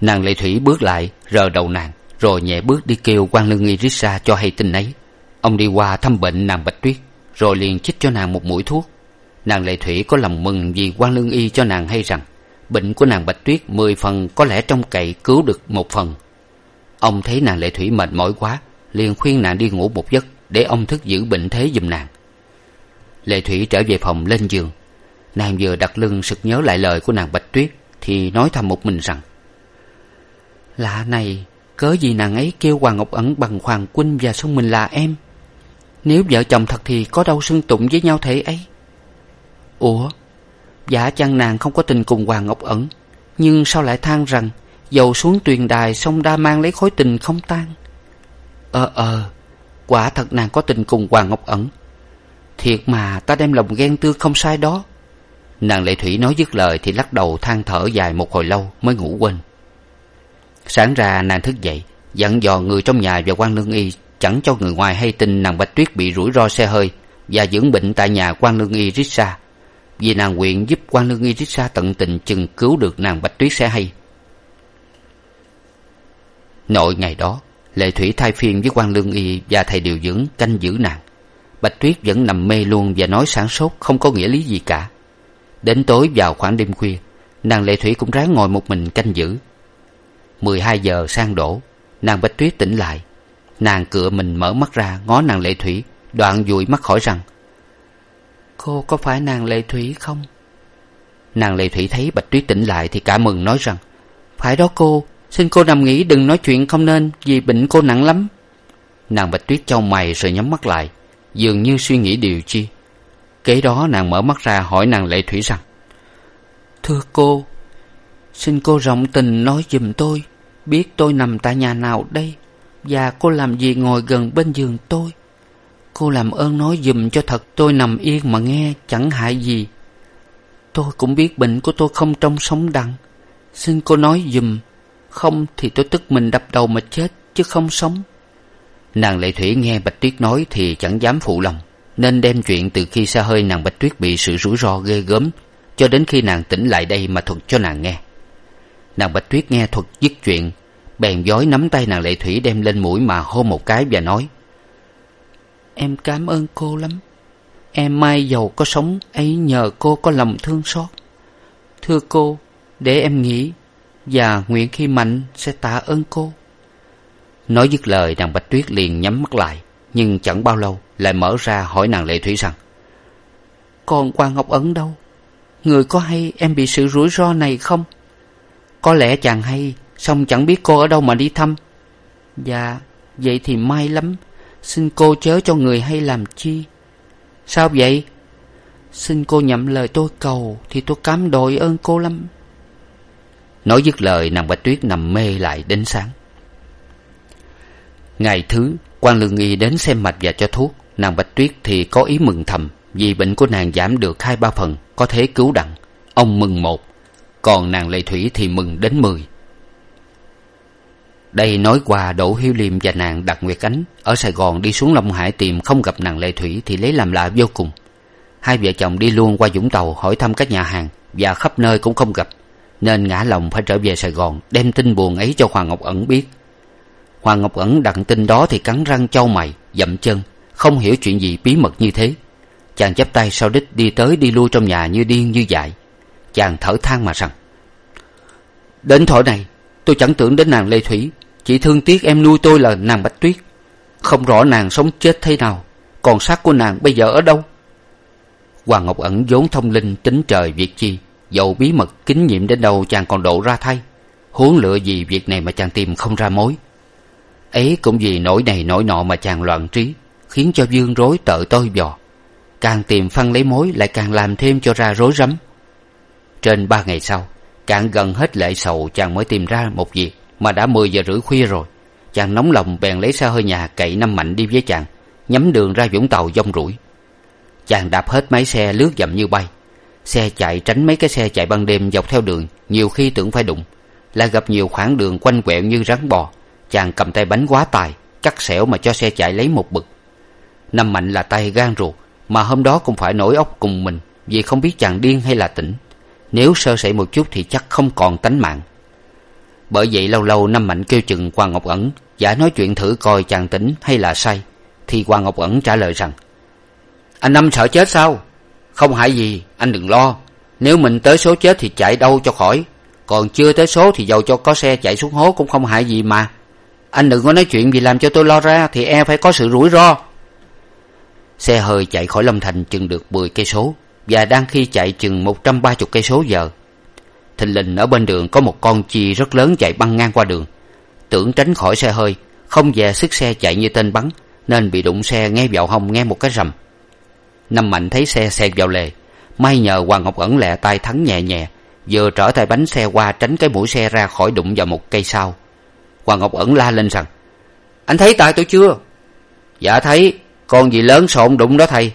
Nàng lệ thủy bước lại, rờ đầu nàng, rồi nhẹ bước đi kêu quan lương y rít ra cho hay tin ấy. Ông đi qua thăm bệnh nàng bạch tuyết, rồi liền chích cho nàng một mũi thuốc nàng lệ thủy có lòng mừng vì quan lương y cho nàng hay rằng bệnh của nàng bạch tuyết mười phần có lẽ trong cậy cứu được một phần. Ông thấy nàng lệ thủy mệt mỏi quá, liền khuyên nàng đi ngủ một giấc để ông thức giữ bệnh thế giùm nàng. Lệ thủy trở về phòng lên giường. Nàng vừa đặt lưng sực nhớ lại lời của nàng bạch tuyết thì nói thầm một mình rằng, lạ này, cớ gì nàng ấy kêu hoàng ngọc ẩn bằng hoàng huynh và xưng mình là em? Nếu vợ chồng thật thì có đâu xưng tụng với nhau thế ấy? Ủa, giả chăng nàng không có tình cùng hoàng ngọc ẩn, nhưng sao lại than rằng dầu xuống tuyền đài sông đa mang lấy khối tình không tan? Ờ ờ quả thật nàng có tình cùng hoàng ngọc ẩn. Thiệt mà ta đem lòng ghen tương không sai đó. Nàng lệ thủy nói dứt lời thì lắc đầu than thở dài một hồi lâu mới ngủ quên. Sáng ra nàng thức dậy, dặn dò người trong nhà và quan lương y chẳng cho người ngoài hay tin nàng bạch tuyết bị rủi ro xe hơi và dưỡng bệnh tại nhà quan lương y rít xa vì nàng nguyện giúp quan lương y rít xa tận tình chừng cứu được nàng bạch tuyết sẽ hay. Nội ngày đó, lệ thủy thay phiên với quan lương y và thầy điều dưỡng canh giữ nàng. Bạch tuyết vẫn nằm mê luôn và nói sản sốt, không có nghĩa lý gì cả. Đến tối vào khoảng đêm khuya, nàng lệ thủy cũng ráng ngồi một mình canh giữ. Mười hai giờ sang đổ, nàng bạch tuyết tỉnh lại. Nàng cựa mình mở mắt ra, ngó nàng lệ thủy, đoạn dụi mắt khỏi rằng cô có phải nàng lệ thủy không? Nàng lệ thủy thấy bạch tuyết tỉnh lại thì cả mừng nói rằng, phải đó cô, xin cô nằm nghỉ đừng nói chuyện không nên, vì bệnh cô nặng lắm. Nàng bạch tuyết chau mày rồi nhắm mắt lại, dường như suy nghĩ điều chi. Kế đó nàng mở mắt ra hỏi nàng lệ thủy rằng, thưa cô, xin cô rộng tình nói giùm tôi, biết tôi nằm tại nhà nào đây, và cô làm gì ngồi gần bên giường tôi? Cô làm ơn nói giùm cho thật tôi nằm yên mà nghe, chẳng hại gì. Tôi cũng biết bệnh của tôi không trong sống đặng. Xin cô nói giùm. Không thì tôi tức mình đập đầu mà chết, chứ không sống. Nàng lệ thủy nghe bạch tuyết nói thì chẳng dám phụ lòng, nên đem chuyện từ khi xa hơi nàng bạch tuyết bị sự rủi ro ghê gớm, cho đến khi nàng tỉnh lại đây mà thuật cho nàng nghe. Nàng bạch tuyết nghe thuật dứt chuyện, bèn vói nắm tay nàng lệ thủy đem lên mũi mà hôn một cái và nói em cảm ơn cô lắm. Em mai giàu có sống, ấy nhờ cô có lòng thương xót. Thưa cô, để em nghĩ, và nguyện khi mạnh sẽ tạ ơn cô. Nói dứt lời, nàng bạch tuyết liền nhắm mắt lại, nhưng chẳng bao lâu lại mở ra hỏi nàng lệ thủy rằng, còn quan ngọc ẩn đâu? Người có hay em bị sự rủi ro này không? Có lẽ chàng hay, song chẳng biết cô ở đâu mà đi thăm. Dạ vậy thì may lắm xin cô chớ cho người hay làm chi? Sao vậy? Xin cô nhậm lời tôi cầu thì tôi cám đội ơn cô lắm. Nói dứt lời, nàng bạch tuyết nằm mê lại đến sáng. Ngày thứ quan lương y đến xem mạch và cho thuốc. Nàng bạch tuyết thì có ý mừng thầm, vì bệnh của nàng giảm được hai ba phần, có thể cứu đặng. Ông mừng một, còn nàng lệ thủy thì mừng đến mười đây nói qua đỗ hiếu liêm và nàng đặt nguyệt ánh ở sài gòn đi xuống long hải tìm không gặp nàng lệ thủy thì lấy làm lạ vô cùng. Hai vợ chồng đi luôn qua vũng tàu hỏi thăm các nhà hàng và khắp nơi cũng không gặp, nên ngã lòng phải trở về sài gòn đem tin buồn ấy cho hoàng ngọc ẩn biết. Hoàng ngọc ẩn đặng tin đó thì cắn răng chau mày, dậm chân, không hiểu chuyện gì bí mật như thế. Chàng chắp tay sau đích đi tới đi lui trong nhà như điên như dại. Chàng thở than mà rằng, đến thổi này, tôi chẳng tưởng đến nàng lê thủy chỉ thương tiếc em nuôi tôi là nàng bạch tuyết. Không rõ nàng sống chết thế nào, còn xác của nàng bây giờ ở đâu? Hoàng ngọc ẩn vốn thông linh tính trời việc chi, dầu bí mật kín nhiệm đến đâu chàng còn độ ra thay. Huống lựa gì việc này mà chàng tìm không ra mối. Ấy cũng vì nỗi này nỗi nọ mà chàng loạn trí, khiến cho dương rối tợ tôi vò càng tìm phân lấy mối lại càng làm thêm cho ra rối rắm. Trên ba ngày sau cạn gần hết lệ sầu chàng mới tìm ra một việc mà đã mười giờ rưỡi khuya rồi. Chàng nóng lòng bèn lấy xe hơi nhà cậy năm mạnh đi với chàng, nhắm đường ra vũng tàu dông rủi. Chàng đạp hết máy xe lướt dậm như bay. Xe chạy tránh mấy cái xe chạy ban đêm dọc theo đường, nhiều khi tưởng phải đụng. Lại gặp nhiều khoảng đường quanh quẹo như rắn bò, chàng cầm tay bánh quá tài, cắt xẻo mà cho xe chạy lấy một bực. Năm mạnh là tay gan ruột, mà hôm đó cũng phải nổi óc cùng mình, vì không biết chàng điên hay là tỉnh. Nếu sơ sẩy một chút thì chắc không còn tánh mạng bởi vậy lâu lâu năm mạnh kêu chừng hoàng ngọc ẩn, giả nói chuyện thử coi chàng tỉnh hay là say thì hoàng ngọc ẩn trả lời rằng, anh năm sợ chết sao? Không hại gì, anh đừng lo. Nếu mình tới số chết thì chạy đâu cho khỏi. Còn chưa tới số thì dầu cho có xe chạy xuống hố cũng không hại gì mà. Anh đừng có nói chuyện vì làm cho tôi lo ra thì e phải có sự rủi ro. Xe hơi chạy khỏi lâm thành chừng được mười cây số và đang khi chạy chừng một trăm ba chục cây số giờ thình lình ở bên đường có một con chi rất lớn chạy băng ngang qua đường. Tưởng tránh khỏi xe hơi, không dè sức xe chạy như tên bắn, nên bị đụng xe nghe vào hông nghe một cái rầm. Năm mạnh thấy xe xẹt vào lề, may nhờ hoàng ngọc ẩn lẹ tay thắng nhẹ nhẹ, vừa trở tay bánh xe qua tránh cái mũi xe ra khỏi đụng vào một cây sau. Hoàng ngọc ẩn la lên rằng, anh thấy tay tôi chưa? Dạ thấy, con gì lớn xộn đụng đó thầy.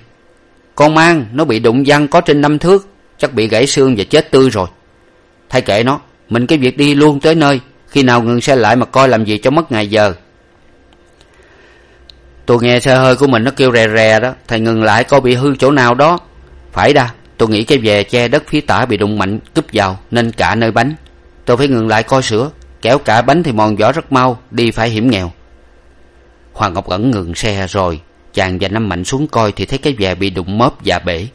Con mang, nó bị đụng văng có trên năm thước, chắc bị gãy xương và chết tươi rồi thay kệ nó, mình cái việc đi luôn tới nơi, khi nào ngừng xe lại mà coi làm gì cho mất ngày giờ. Tôi nghe xe hơi của mình nó kêu rè rè đó, thầy ngừng lại coi bị hư chỗ nào đó. Phải đa, tôi nghĩ cái về che đất phía tả bị đụng mạnh, cúp vào, nên cả nơi bánh. Tôi phải ngừng lại coi sửa, kéo cả bánh thì mòn vỏ rất mau, đi phải hiểm nghèo. Hoàng ngọc ẩn ngừng xe rồi, chàng và năm mạnh xuống coi thì thấy cái về bị đụng mớp và bể.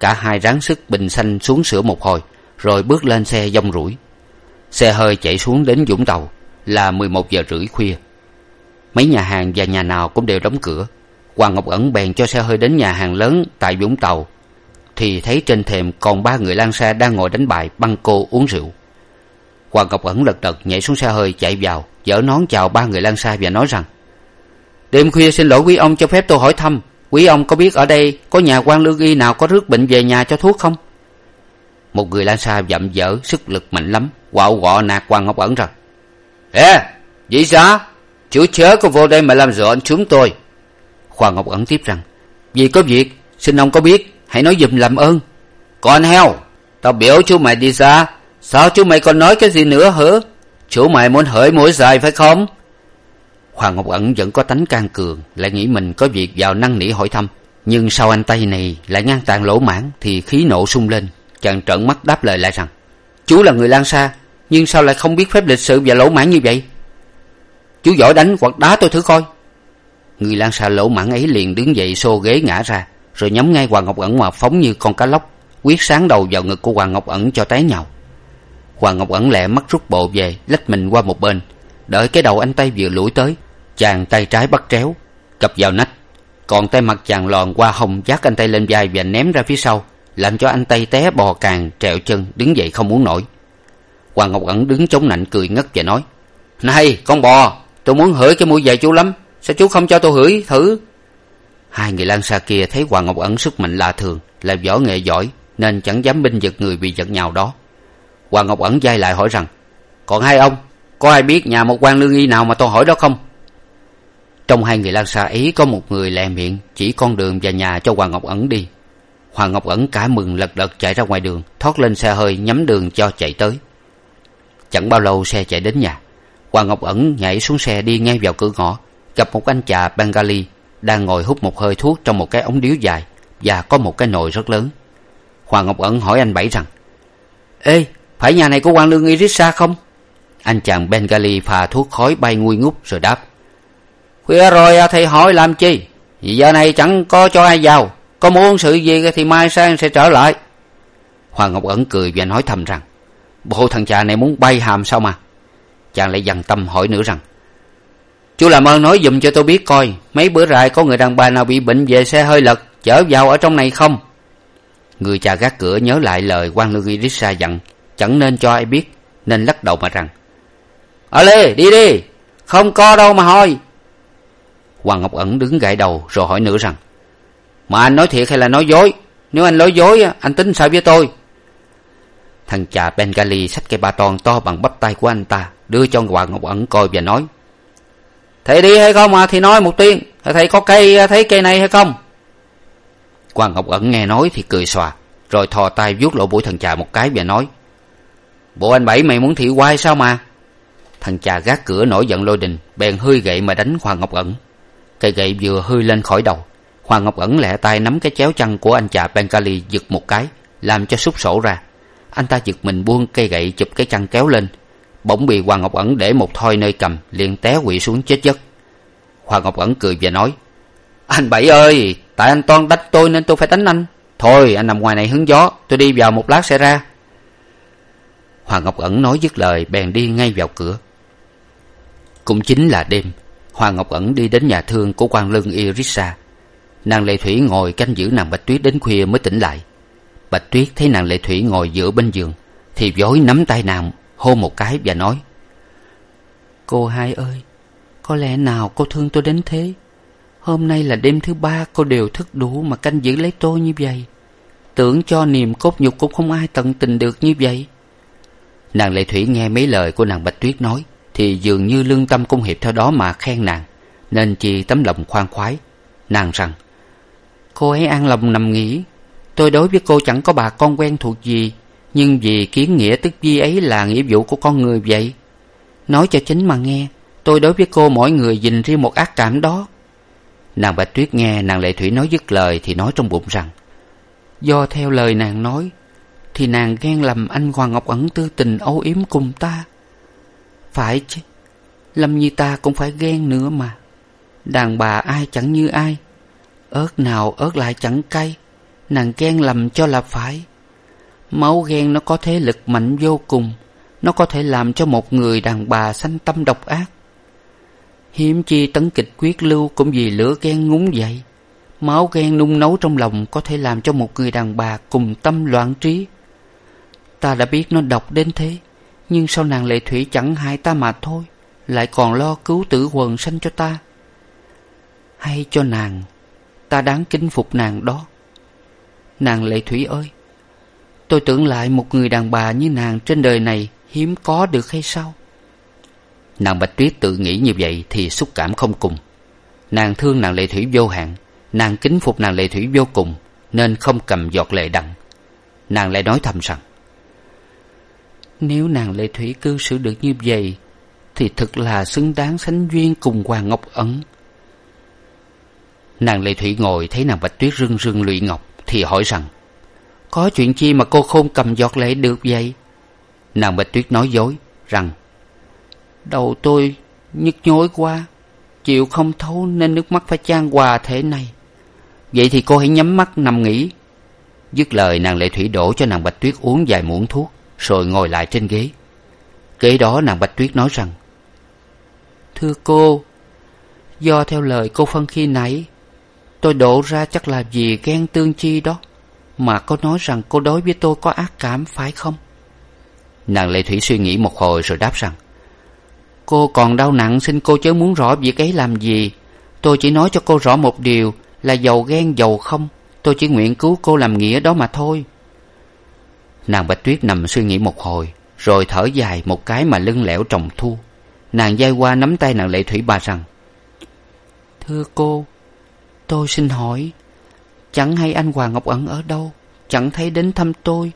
Cả hai ráng sức bình xanh xuống sửa một hồi rồi bước lên xe dông rủi. Xe hơi chạy xuống đến vũng tàu, là mười một giờ rưỡi khuya. Mấy nhà hàng và nhà nào cũng đều đóng cửa. Hoàng ngọc ẩn bèn cho xe hơi đến nhà hàng lớn tại vũng tàu. Thì thấy trên thềm còn ba người lang sa đang ngồi đánh bài băng cô uống rượu. Hoàng ngọc ẩn lật đật nhảy xuống xe hơi chạy vào giở nón chào ba người lang sa và nói rằng, đêm khuya xin lỗi quý ông cho phép tôi hỏi thăm. Quý ông có biết ở đây có nhà quan lương y nào có rước bệnh về nhà cho thuốc không? Một người la xa vậm vỡ sức lực mạnh lắm. Quạo quọ nạt hoàng ngọc ẩn rằng ê vậy sao? Chú chớ có vô đây mà làm rộn chúng tôi. Hoàng ngọc ẩn tiếp rằng, vì có việc, xin ông có biết, hãy nói giùm làm ơn. Con heo, tao biểu chú mày đi ra sao chú mày còn nói cái gì nữa hả? Chú mày muốn hởi mũi dài phải không? Hoàng ngọc ẩn vẫn có tánh can cường, lại nghĩ mình có việc vào năn nỉ hỏi thăm. Nhưng sau anh tây này lại ngang tàn lỗ mãn thì khí nộ sung lên chàng trợn mắt đáp lời lại rằng, chú là người lan xa nhưng sao lại không biết phép lịch sự và lỗ mãn như vậy? Chú giỏi đánh hoặc đá tôi thử coi. Người lan xa lỗ mãn ấy liền đứng dậy xô ghế ngã ra, rồi nhắm ngay hoàng ngọc ẩn mà phóng như con cá lóc, quyết sáng đầu vào ngực của hoàng ngọc ẩn cho té nhào. Hoàng ngọc ẩn lẹ mắt rút bộ về, lách mình qua một bên, đợi cái đầu anh tay vừa lủi tới, chàng tay trái bắt tréo cập vào nách, còn tay mặt chàng lòn qua hông vác anh tay lên vai và ném ra phía sau làm cho anh tây té bò càng trèo chân, đứng dậy không muốn nổi. Hoàng ngọc ẩn đứng chống nạnh cười ngất và nói, này, con bò, tôi muốn hửi cái mũi giày chú lắm, sao chú không cho tôi hửi thử? Hai người lan xa kia thấy hoàng ngọc ẩn sức mạnh lạ thường, là võ nghệ giỏi, nên chẳng dám binh giật người bị giật nhào đó. Hoàng ngọc ẩn dai lại hỏi rằng, còn hai ông, có ai biết nhà một quan lương y nào mà tôi hỏi đó không? Trong hai người lan xa ấy có một người lè miệng, chỉ con đường và nhà cho hoàng ngọc ẩn đi hoàng ngọc ẩn cả mừng lật đật chạy ra ngoài đường, thoát lên xe hơi nhắm đường cho chạy tới. Chẳng bao lâu xe chạy đến nhà. Hoàng ngọc ẩn nhảy xuống xe đi ngay vào cửa ngõ, gặp một anh chà bengali đang ngồi hút một hơi thuốc trong một cái ống điếu dài và có một cái nồi rất lớn. Hoàng ngọc ẩn hỏi anh bảy rằng, ê, phải nhà này có quan lương irisa không? Anh chàng bengali phà thuốc khói bay nguôi ngút rồi đáp, khuya rồi à, thầy hỏi làm chi? Giờ này chẳng có cho ai vào có muốn sự gì thì mai sang sẽ trở lại. Hoàng ngọc ẩn cười và nói thầm rằng, bộ thằng cha này muốn bay hàm sao mà? Chàng lại dằn tâm hỏi nữa rằng, chú làm ơn nói giùm cho tôi biết coi, mấy bữa rày có người đàn bà nào bị bệnh về xe hơi lật, chở vào ở trong này không? Người cha gác cửa nhớ lại lời quan lương irissa dặn, chẳng nên cho ai biết, nên lắc đầu mà rằng ở lê, đi đi, không có đâu mà hỏi hoàng ngọc ẩn đứng gãi đầu rồi hỏi nữa rằng mà anh nói thiệt hay là nói dối? Nếu anh nói dối anh tính sao với tôi? Thằng chà bengali xách cây ba ton to bằng bắp tay của anh ta, đưa cho hoàng ngọc ẩn coi và nói. Thầy đi hay không à? Thì nói một tiếng. Thầy có cây, thấy cây này hay không? Hoàng ngọc ẩn nghe nói thì cười xòa, rồi thò tay vuốt lỗ mũi thằng chà một cái và nói. Bộ anh bảy, mày muốn thị quai sao mà? Thằng chà gác cửa nổi giận lôi đình, bèn hơi gậy mà đánh hoàng ngọc ẩn. Cây gậy vừa hơi lên khỏi đầu hoàng ngọc ẩn lẹ tay nắm cái chéo chăn của anh chà bengali giật một cái, làm cho sút sổ ra. Anh ta giật mình buông cây gậy chụp cái chăn kéo lên. Bỗng bị hoàng ngọc ẩn để một thoi nơi cầm, liền té quỵ xuống chết giấc. Hoàng ngọc ẩn cười và nói, anh bảy ơi, tại anh toan đánh tôi nên tôi phải đánh anh. Thôi, anh nằm ngoài này hứng gió, tôi đi vào một lát sẽ ra. Hoàng ngọc ẩn nói dứt lời, bèn đi ngay vào cửa. Cũng chính là đêm hoàng ngọc ẩn đi đến nhà thương của quan lương Irisa nàng lệ thủy ngồi canh giữ nàng bạch tuyết đến khuya mới tỉnh lại. Bạch tuyết thấy nàng lệ thủy ngồi giữa bên giường, thì vối nắm tay nàng hôn một cái và nói, cô hai ơi, có lẽ nào cô thương tôi đến thế? Hôm nay là đêm thứ ba, cô đều thức đủ mà canh giữ lấy tôi như vậy. Tưởng cho niềm cốt nhục cũng không ai tận tình được như vậy. Nàng lệ thủy nghe mấy lời của nàng bạch tuyết nói, thì dường như lương tâm cũng hiệp theo đó mà khen nàng, nên chi tấm lòng khoan khoái. Nàng rằng cô ấy an lòng nằm nghỉ. Tôi đối với cô chẳng có bà con quen thuộc gì, nhưng vì kiến nghĩa tức di ấy là nghĩa vụ của con người vậy. Nói cho chính mà nghe, tôi đối với cô mỗi người dình riêng một ác cảm đó. Nàng bạch tuyết nghe nàng lệ thủy nói dứt lời thì nói trong bụng rằng, do theo lời nàng nói, thì nàng ghen lầm anh hoàng ngọc ẩn tư tình âu yếm cùng ta. Phải chứ, lâm như ta cũng phải ghen nữa mà. Đàn bà ai chẳng như ai ớt nào ớt lại chẳng cay, nàng ghen lầm cho là phải. Máu ghen nó có thế lực mạnh vô cùng, nó có thể làm cho một người đàn bà sanh tâm độc ác. Hiếm chi tấn kịch quyết lưu cũng vì lửa ghen ngúng dậy. Máu ghen nung nấu trong lòng có thể làm cho một người đàn bà cùng tâm loạn trí. Ta đã biết nó độc đến thế, nhưng sao nàng lệ thủy chẳng hại ta mà thôi, lại còn lo cứu tử quần sanh cho ta. Hay cho nàng ta đáng kính phục nàng đó. Nàng lệ thủy ơi, tôi tưởng lại một người đàn bà như nàng trên đời này hiếm có được hay sao? Nàng bạch tuyết tự nghĩ như vậy thì xúc cảm không cùng. Nàng thương nàng lệ thủy vô hạn, nàng kính phục nàng lệ thủy vô cùng, nên không cầm giọt lệ đặng. Nàng lại nói thầm rằng, nếu nàng lệ thủy cư xử được như vậy, thì thật là xứng đáng sánh duyên cùng hoàng ngọc ẩn nàng lệ thủy ngồi thấy nàng bạch tuyết rưng rưng lụy ngọc, thì hỏi rằng, có chuyện chi mà cô khôn cầm giọt lệ được vậy? Nàng bạch tuyết nói dối rằng, đầu tôi nhức nhối quá, chịu không thấu nên nước mắt phải chan hòa thế này. Vậy thì cô hãy nhắm mắt nằm nghỉ. Dứt lời, nàng lệ thủy đổ cho nàng bạch tuyết uống vài muỗng thuốc, rồi ngồi lại trên ghế. Kế đó, nàng bạch tuyết nói rằng, thưa cô, do theo lời cô phân khi nãy tôi đổ ra chắc là vì ghen tương chi đó, mà cô nói rằng cô đối với tôi có ác cảm, phải không? Nàng lệ thủy suy nghĩ một hồi rồi đáp rằng, cô còn đau nặng, xin cô chớ muốn rõ việc ấy làm gì. Tôi chỉ nói cho cô rõ một điều, là giàu ghen giàu không, tôi chỉ nguyện cứu cô làm nghĩa đó mà thôi. Nàng bạch tuyết nằm suy nghĩ một hồi, rồi thở dài một cái mà lưng lẻo trồng thu. Nàng d qua nắm tay nàng lệ thủy bà rằng, thưa cô tôi xin hỏi, chẳng hay anh hoàng ngọc ẩn ở đâu, chẳng thấy đến thăm tôi.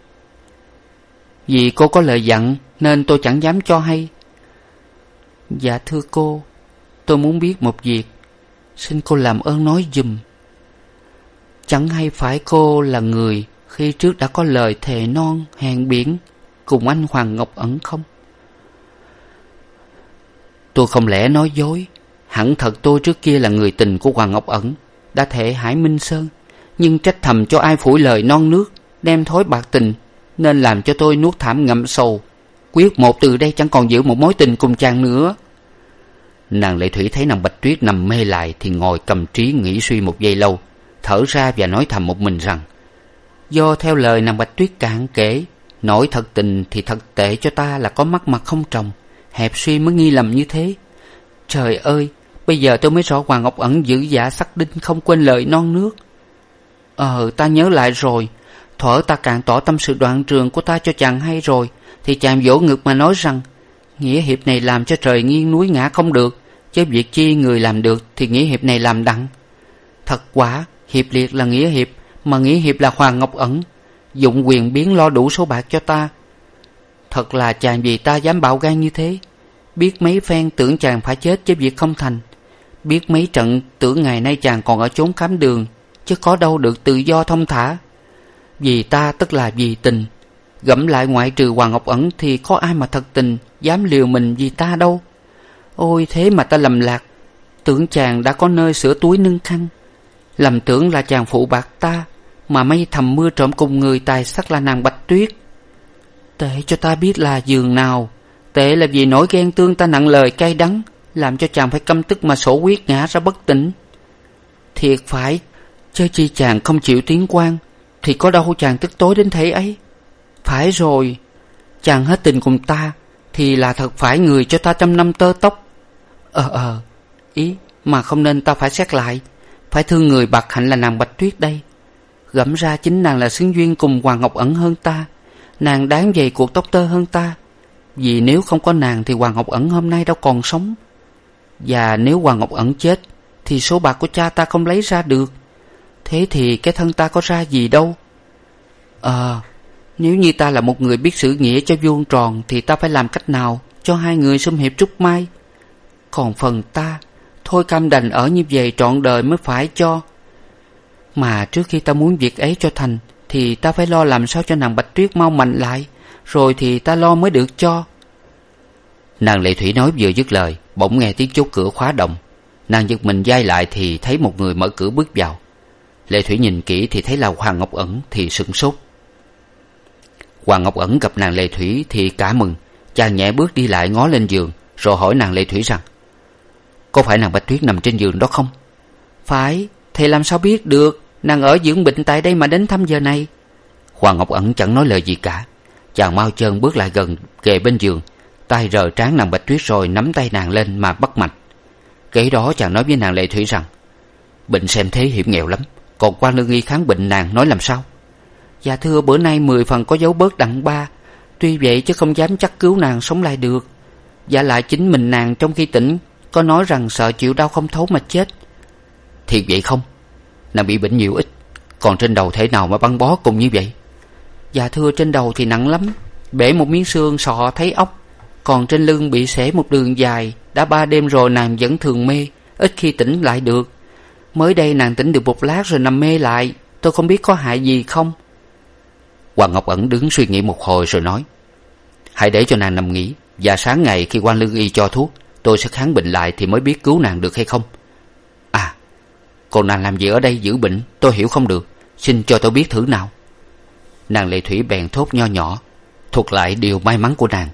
Vì cô có lời dặn nên tôi chẳng dám cho hay. Dạ thưa cô, tôi muốn biết một việc, xin cô làm ơn nói dùm chẳng hay phải cô là người khi trước đã có lời thề non hẹn biển cùng anh hoàng ngọc ẩn không? Tôi không lẽ nói dối, hẳn thật tôi trước kia là người tình của hoàng ngọc ẩn đã thể hải minh sơn. Nhưng trách thầm cho ai phủi lời non nước, đem thối bạc tình, nên làm cho tôi nuốt thảm ngậm sầu. Quyết một từ đây chẳng còn giữ một mối tình cùng chàng nữa. Nàng lệ thủy thấy nàng bạch tuyết nằm mê lại thì ngồi cầm trí nghĩ suy một giây lâu, thở ra và nói thầm một mình rằng, do theo lời nàng bạch tuyết cạn kể nổi thật tình thì thật tệ cho ta là có mắt mặt không trồng, hẹp suy mới nghi lầm như thế. Trời ơi bây giờ tôi mới rõ hoàng ngọc ẩn giữ giả sắc đinh không quên lời non nước. Ờ ta nhớ lại rồi. Thuở ta càng tỏ tâm sự đoạn trường của ta cho chàng hay rồi. Thì chàng vỗ ngực mà nói rằng, nghĩa hiệp này làm cho trời nghiêng núi ngã không được. Chứ việc chi người làm được thì nghĩa hiệp này làm đặng. Thật quả hiệp liệt là nghĩa hiệp, mà nghĩa hiệp là hoàng ngọc ẩn. Dụng quyền biến lo đủ số bạc cho ta. Thật là chàng vì ta dám bạo gan như thế. Biết mấy phen tưởng chàng phải chết chứ việc không thành biết mấy trận tưởng ngày nay chàng còn ở chốn khám đường, chứ có đâu được tự do thông thả. Vì ta tức là vì tình. Gẫm lại ngoại trừ hoàng ngọc ẩn thì có ai mà thật tình, dám liều mình vì ta đâu? Ôi, thế mà ta lầm lạc. Tưởng chàng đã có nơi sửa túi nâng khăn. Lầm tưởng là chàng phụ bạc ta, mà mây thầm mưa trộm cùng người tài sắc là nàng bạch tuyết. Tệ cho ta biết là giường nào. Tệ là vì nỗi ghen tương ta nặng lời cay đắng làm cho chàng phải căm tức mà sổ huyết ngã ra bất tỉnh. Thiệt phải, chớ chi chàng không chịu tiến quan thì có đâu chàng tức tối đến thế ấy. Phải rồi, chàng hết tình cùng ta, thì là thật phải người cho ta trăm năm tơ tóc. Ờ ờ ý mà không nên ta phải xét lại. Phải thương người bạc hạnh là nàng bạch tuyết đây. Gẫm ra chính nàng là xứng duyên cùng hoàng ngọc ẩn hơn ta. Nàng đáng về cuộc tóc tơ hơn ta. Vì nếu không có nàng thì hoàng ngọc ẩn hôm nay đâu còn sống và nếu hoàng ngọc ẩn chết, thì số bạc của cha ta không lấy ra được. Thế thì cái thân ta có ra gì đâu? Ờ nếu như ta là một người biết xử nghĩa cho vuông tròn, thì ta phải làm cách nào cho hai người xung hiệp trúc mai? Còn phần ta, thôi cam đành ở như vậy trọn đời mới phải cho. Mà trước khi ta muốn việc ấy cho thành, thì ta phải lo làm sao cho nàng bạch tuyết mau mạnh lại, rồi thì ta lo mới được cho. Nàng lệ thủy nói vừa dứt lời bỗng nghe tiếng chốt cửa khóa động. Nàng giật mình d lại thì thấy một người mở cửa bước vào. Lệ thủy nhìn kỹ thì thấy là hoàng ngọc ẩn thì sửng sốt. Hoàng ngọc ẩn gặp nàng lệ thủy thì cả mừng. Chàng nhẹ bước đi lại ngó lên giường rồi hỏi nàng lệ thủy rằng có phải nàng bạch tuyết nằm trên giường đó không? Phải thầy làm sao biết được? Nàng ở dưỡng bệnh tại đây mà đến thăm giờ này. Hoàng ngọc ẩn chẳng nói lời gì cả. Chàng mau chân bước lại gần kề bên giường tay rờ trán nàng bạch tuyết rồi nắm tay nàng lên mà bắt mạch. Kế đó chàng nói với nàng lệ thủy rằng, bệnh xem thế hiểm nghèo lắm, còn quan lương y kháng bệnh nàng nói làm sao? Dạ thưa, bữa nay mười phần có dấu bớt đặng ba, tuy vậy chứ không dám chắc cứu nàng sống lại được. Dạ lại chính mình nàng trong khi tỉnh, có nói rằng sợ chịu đau không thấu mà chết. Thiệt vậy không? Nàng bị bệnh nhiều ít, còn trên đầu thể nào mà băng bó cùng như vậy? Dạ thưa, trên đầu thì nặng lắm, bể một miếng xương, sọ, thấy ốc còn trên lưng bị xẻ một đường dài, đã ba đêm rồi nàng vẫn thường mê, ít khi tỉnh lại được. Mới đây nàng tỉnh được một lát rồi nằm mê lại, tôi không biết có hại gì không. Hoàng ngọc ẩn đứng suy nghĩ một hồi rồi nói, hãy để cho nàng nằm nghỉ, và sáng ngày khi quan lương y cho thuốc, tôi sẽ kháng bệnh lại thì mới biết cứu nàng được hay không. À còn nàng làm gì ở đây giữ bệnh, tôi hiểu không được, xin cho tôi biết thử nào. Nàng lệ thủy bèn thốt nho nhỏ thuật lại điều may mắn của nàng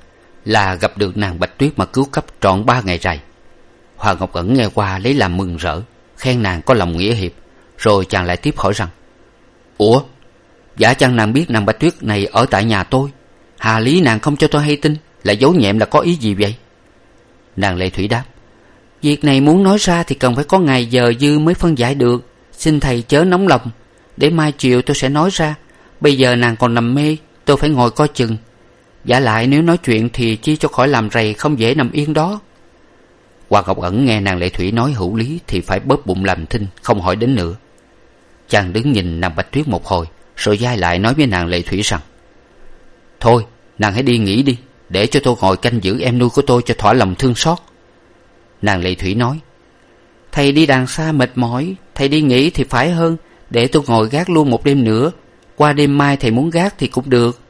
là gặp được nàng bạch tuyết mà cứu cấp trọn ba ngày rày. Hoàng ngọc ẩn nghe qua lấy làm mừng rỡ, khen nàng có lòng nghĩa hiệp, rồi chàng lại tiếp hỏi rằng, ủa, giả chăng nàng biết nàng bạch tuyết này ở tại nhà tôi? Hà lý nàng không cho tôi hay tin, lại giấu nhẹm là có ý gì vậy? Nàng lệ thủy đáp, việc này muốn nói ra thì cần phải có ngày giờ dư mới phân giải được. Xin thầy chớ nóng lòng, để mai chiều tôi sẽ nói ra. Bây giờ nàng còn nằm mê, tôi phải ngồi coi chừng giả lại nếu nói chuyện thì chi cho khỏi làm rầy không dễ nằm yên đó. Hoàng ngọc ẩn nghe nàng lệ thủy nói hữu lý thì phải bóp bụng làm thinh, không hỏi đến nữa. Chàng đứng nhìn nàng bạch tuyết một hồi, rồi dai lại nói với nàng lệ thủy rằng, thôi, nàng hãy đi nghỉ đi, để cho tôi ngồi canh giữ em nuôi của tôi cho thỏa lòng thương xót. Nàng lệ thủy nói, thầy đi đàn xa mệt mỏi, thầy đi nghỉ thì phải hơn, để tôi ngồi gác luôn một đêm nữa. Qua đêm mai thầy muốn gác thì cũng được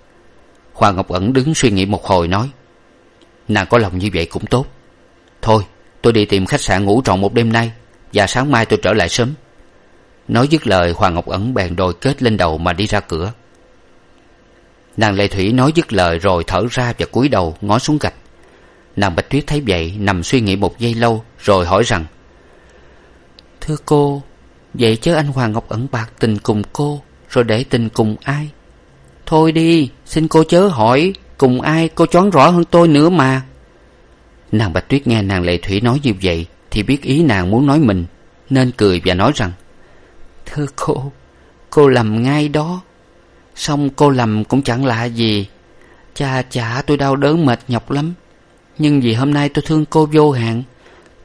hoàng ngọc ẩn đứng suy nghĩ một hồi nói, nàng có lòng như vậy cũng tốt. Thôi, tôi đi tìm khách sạn ngủ trọn một đêm nay và sáng mai tôi trở lại sớm. Nói dứt lời hoàng ngọc ẩn bèn đồi kết lên đầu mà đi ra cửa. Nàng lệ thủy nói dứt lời rồi thở ra và cúi đầu ngó xuống gạch. Nàng bạch tuyết thấy vậy, nằm suy nghĩ một giây lâu rồi hỏi rằng, thưa cô, vậy chớ anh hoàng ngọc ẩn bạc tình cùng cô, rồi để tình cùng ai? Thôi đi, xin cô chớ hỏi, cùng ai cô choáng rõ hơn tôi nữa mà. Nàng bạch tuyết nghe nàng lệ thủy nói như vậy thì biết ý nàng muốn nói mình, nên cười và nói rằng, thưa cô cô lầm ngay đó. Xong cô lầm cũng chẳng lạ gì. Cha, chả, tôi đau đớn mệt nhọc lắm. Nhưng vì hôm nay tôi thương cô vô hạn,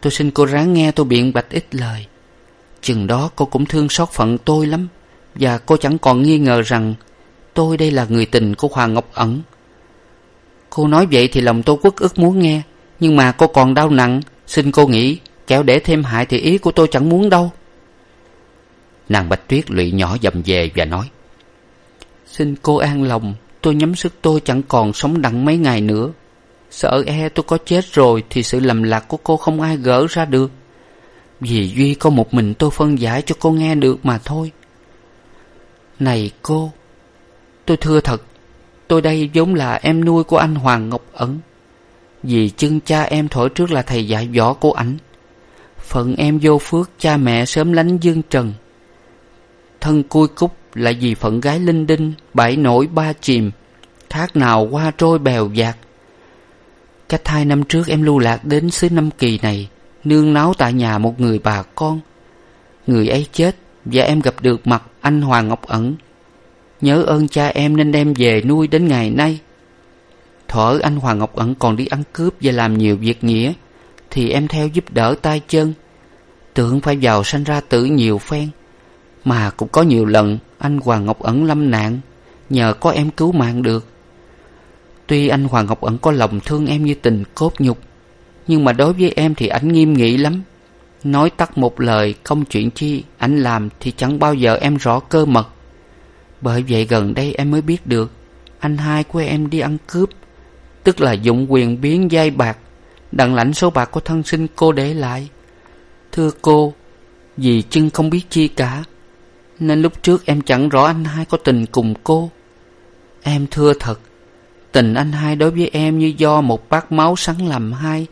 tôi xin cô ráng nghe tôi biện bạch ít lời. Chừng đó cô cũng thương xót phận tôi lắm, và cô chẳng còn nghi ngờ rằng tôi đây là người tình của hoàng ngọc ẩn. Cô nói vậy thì lòng tôi quất ức muốn nghe, nhưng mà cô còn đau nặng. Xin cô nghĩ kẻo để thêm hại thì ý của tôi chẳng muốn đâu. Nàng bạch tuyết lụy nhỏ dầm về và nói, xin cô an lòng, tôi nhắm sức tôi chẳng còn sống đặng mấy ngày nữa. Sợ e tôi có chết rồi thì sự lầm lạc của cô không ai gỡ ra được. Vì duy có một mình tôi phân giải cho cô nghe được mà thôi. Này cô tôi thưa thật, tôi đây vốn là em nuôi của anh hoàng ngọc ẩn vì chân cha em thổi trước là thầy dạy võ của ảnh. Phận em vô phước, cha mẹ sớm lánh dương trần. Thân cui cúc là vì phận gái linh đinh bảy nổi ba chìm, thác nào qua trôi bèo dạt. Cách hai năm trước em lưu lạc đến xứ năm kỳ này, nương náu tại nhà một người bà con. Người ấy chết và em gặp được mặt anh hoàng ngọc ẩn nhớ ơn cha em nên đem về nuôi đến ngày nay. Thuở anh hoàng ngọc ẩn còn đi ăn cướp và làm nhiều việc nghĩa, thì em theo giúp đỡ tay chân. Tưởng phải vào sanh ra tử nhiều phen, mà cũng có nhiều lần anh hoàng ngọc ẩn lâm nạn, nhờ có em cứu mạng được. Tuy anh hoàng ngọc ẩn có lòng thương em như tình cốt nhục, nhưng mà đối với em thì ảnh nghiêm nghị lắm. Nói tắt một lời không chuyện chi, ảnh làm thì chẳng bao giờ em rõ cơ mật bởi vậy gần đây em mới biết được, anh hai của em đi ăn cướp, tức là dụng quyền biến dây bạc, đặng lãnh số bạc của thân sinh cô để lại. Thưa cô vì chưng không biết chi cả, nên lúc trước em chẳng rõ anh hai có tình cùng cô. Em thưa thật, tình anh hai đối với em như do một bát máu sắn làm hai,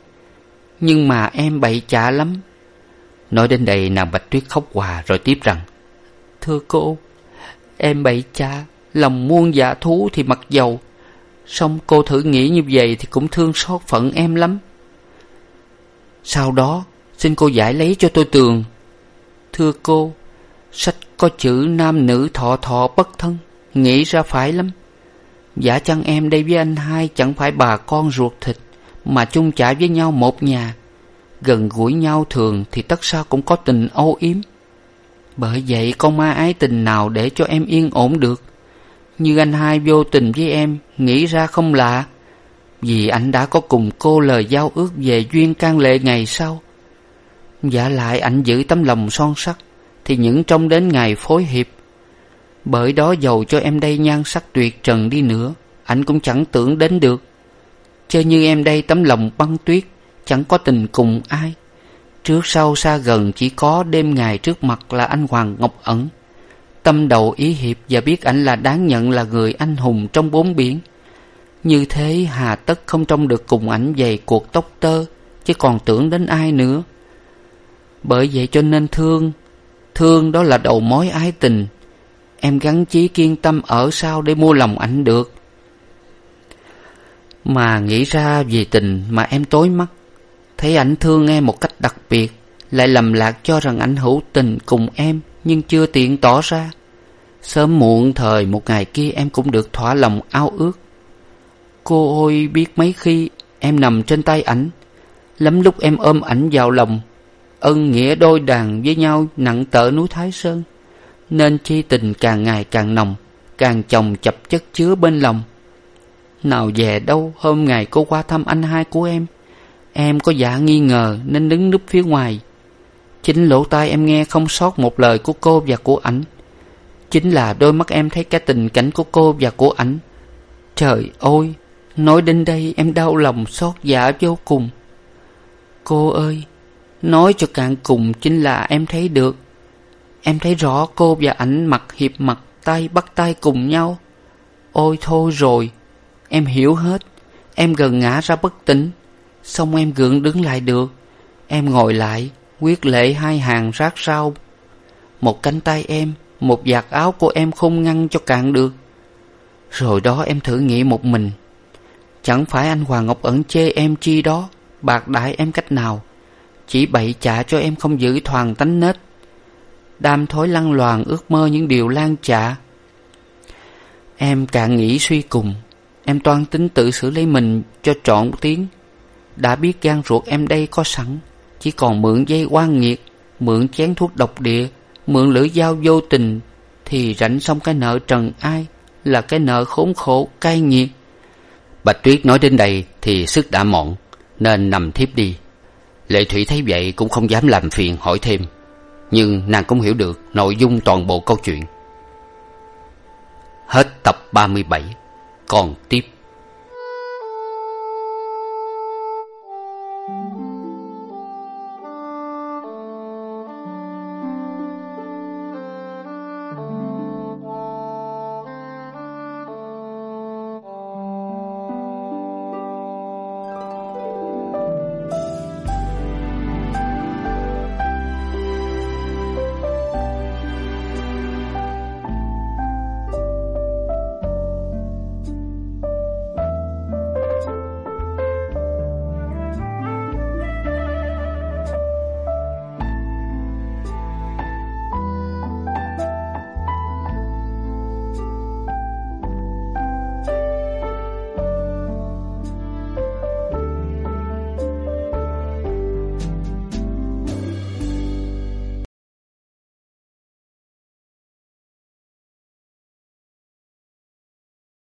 nhưng mà em bậy chạ lắm. Nói đến đây, nàng bạch tuyết khóc hòa rồi tiếp rằng, thưa cô em bậy cha, lòng muôn dạ thú thì mặc dầu. Song cô thử nghĩ như vậy thì cũng thương xót phận em lắm. Sau đó, xin cô giải lấy cho tôi tường. Thưa cô, sách có chữ nam nữ thọ thọ bất thân, nghĩ ra phải lắm. Giả chăng em đây với anh hai chẳng phải bà con ruột thịt mà chung chả với nhau một nhà. Gần gũi nhau thường thì tất sao cũng có tình âu yếm bởi vậy con ma ái tình nào để cho em yên ổn được. Như anh hai vô tình với em, nghĩ ra không lạ. Vì anh đã có cùng cô lời giao ước về duyên can lệ ngày sau. Giả lại anh giữ tấm lòng son sắt thì những trông đến ngày phối hiệp. Bởi đó dầu cho em đây nhan sắc tuyệt trần đi nữa, anh cũng chẳng tưởng đến được. Chớ như em đây tấm lòng băng tuyết, chẳng có tình cùng ai trước sau xa gần chỉ có đêm ngày trước mặt là anh hoàng ngọc ẩn. Tâm đầu ý hiệp và biết ảnh là đáng nhận là người anh hùng trong bốn biển. Như thế hà tất không trông được cùng ảnh dày cuộc tóc tơ, chứ còn tưởng đến ai nữa. Bởi vậy cho nên thương thương đó là đầu mối ái tình. Em gắn chí kiên tâm ở sao để mua lòng ảnh được. Mà nghĩ ra vì tình mà em tối mắt thấy ảnh thương em một cách đặc biệt, lại lầm lạc cho rằng ảnh hữu tình cùng em, nhưng chưa tiện tỏ ra. Sớm muộn thời một ngày kia em cũng được thỏa lòng ao ước. Cô ôi biết mấy khi em nằm trên tay ảnh, lắm lúc em ôm ảnh vào lòng. Ân nghĩa đôi đàn với nhau nặng tở núi thái sơn, nên chi tình càng ngày càng nồng, càng chồng chập chất chứa bên lòng. Nào về đâu, hôm ngày cô qua thăm anh hai của em em có dạ nghi ngờ nên đứng núp phía ngoài. Chính lỗ tai em nghe không sót một lời của cô và của ảnh. Chính là đôi mắt em thấy cái tình cảnh của cô và của ảnh. Trời ơi, nói đến đây em đau lòng xót dạ vô cùng. Cô ơi, nói cho cạn cùng chính là em thấy được. Em thấy rõ cô và ảnh mặt hiệp mặt, tay bắt tay cùng nhau. Ôi thôi rồi, em hiểu hết. Em gần ngã ra bất tỉnh xong em gượng đứng lại được. Em ngồi lại, quyết lệ hai hàng rác rau một cánh tay em, một vạt áo của em không ngăn cho cạn được. Rồi đó em thử nghĩ một mình. Chẳng phải anh hoàng ngọc ẩn chê em chi đó, bạc đại em cách nào. Chỉ bậy trả cho em không giữ thoàn tánh nết. Đam thối lăng loàn ước mơ những điều lan trả em càng nghĩ suy cùng. Em toan tính tự xử lấy mình cho trọn tiếng đã biết gan ruột em đây có sẵn. Chỉ còn mượn dây quan nghiệt, mượn chén thuốc độc địa, mượn lưỡi dao vô tình, thì rảnh xong cái nợ trần ai, là cái nợ khốn khổ, cay nghiệt. Bạch tuyết nói đến đây thì sức đã mọn nên nằm thiếp đi. Lệ thủy thấy vậy cũng không dám làm phiền hỏi thêm, nhưng nàng cũng hiểu được nội dung toàn bộ câu chuyện. Hết tập ba mươi bảy, còn tiếp.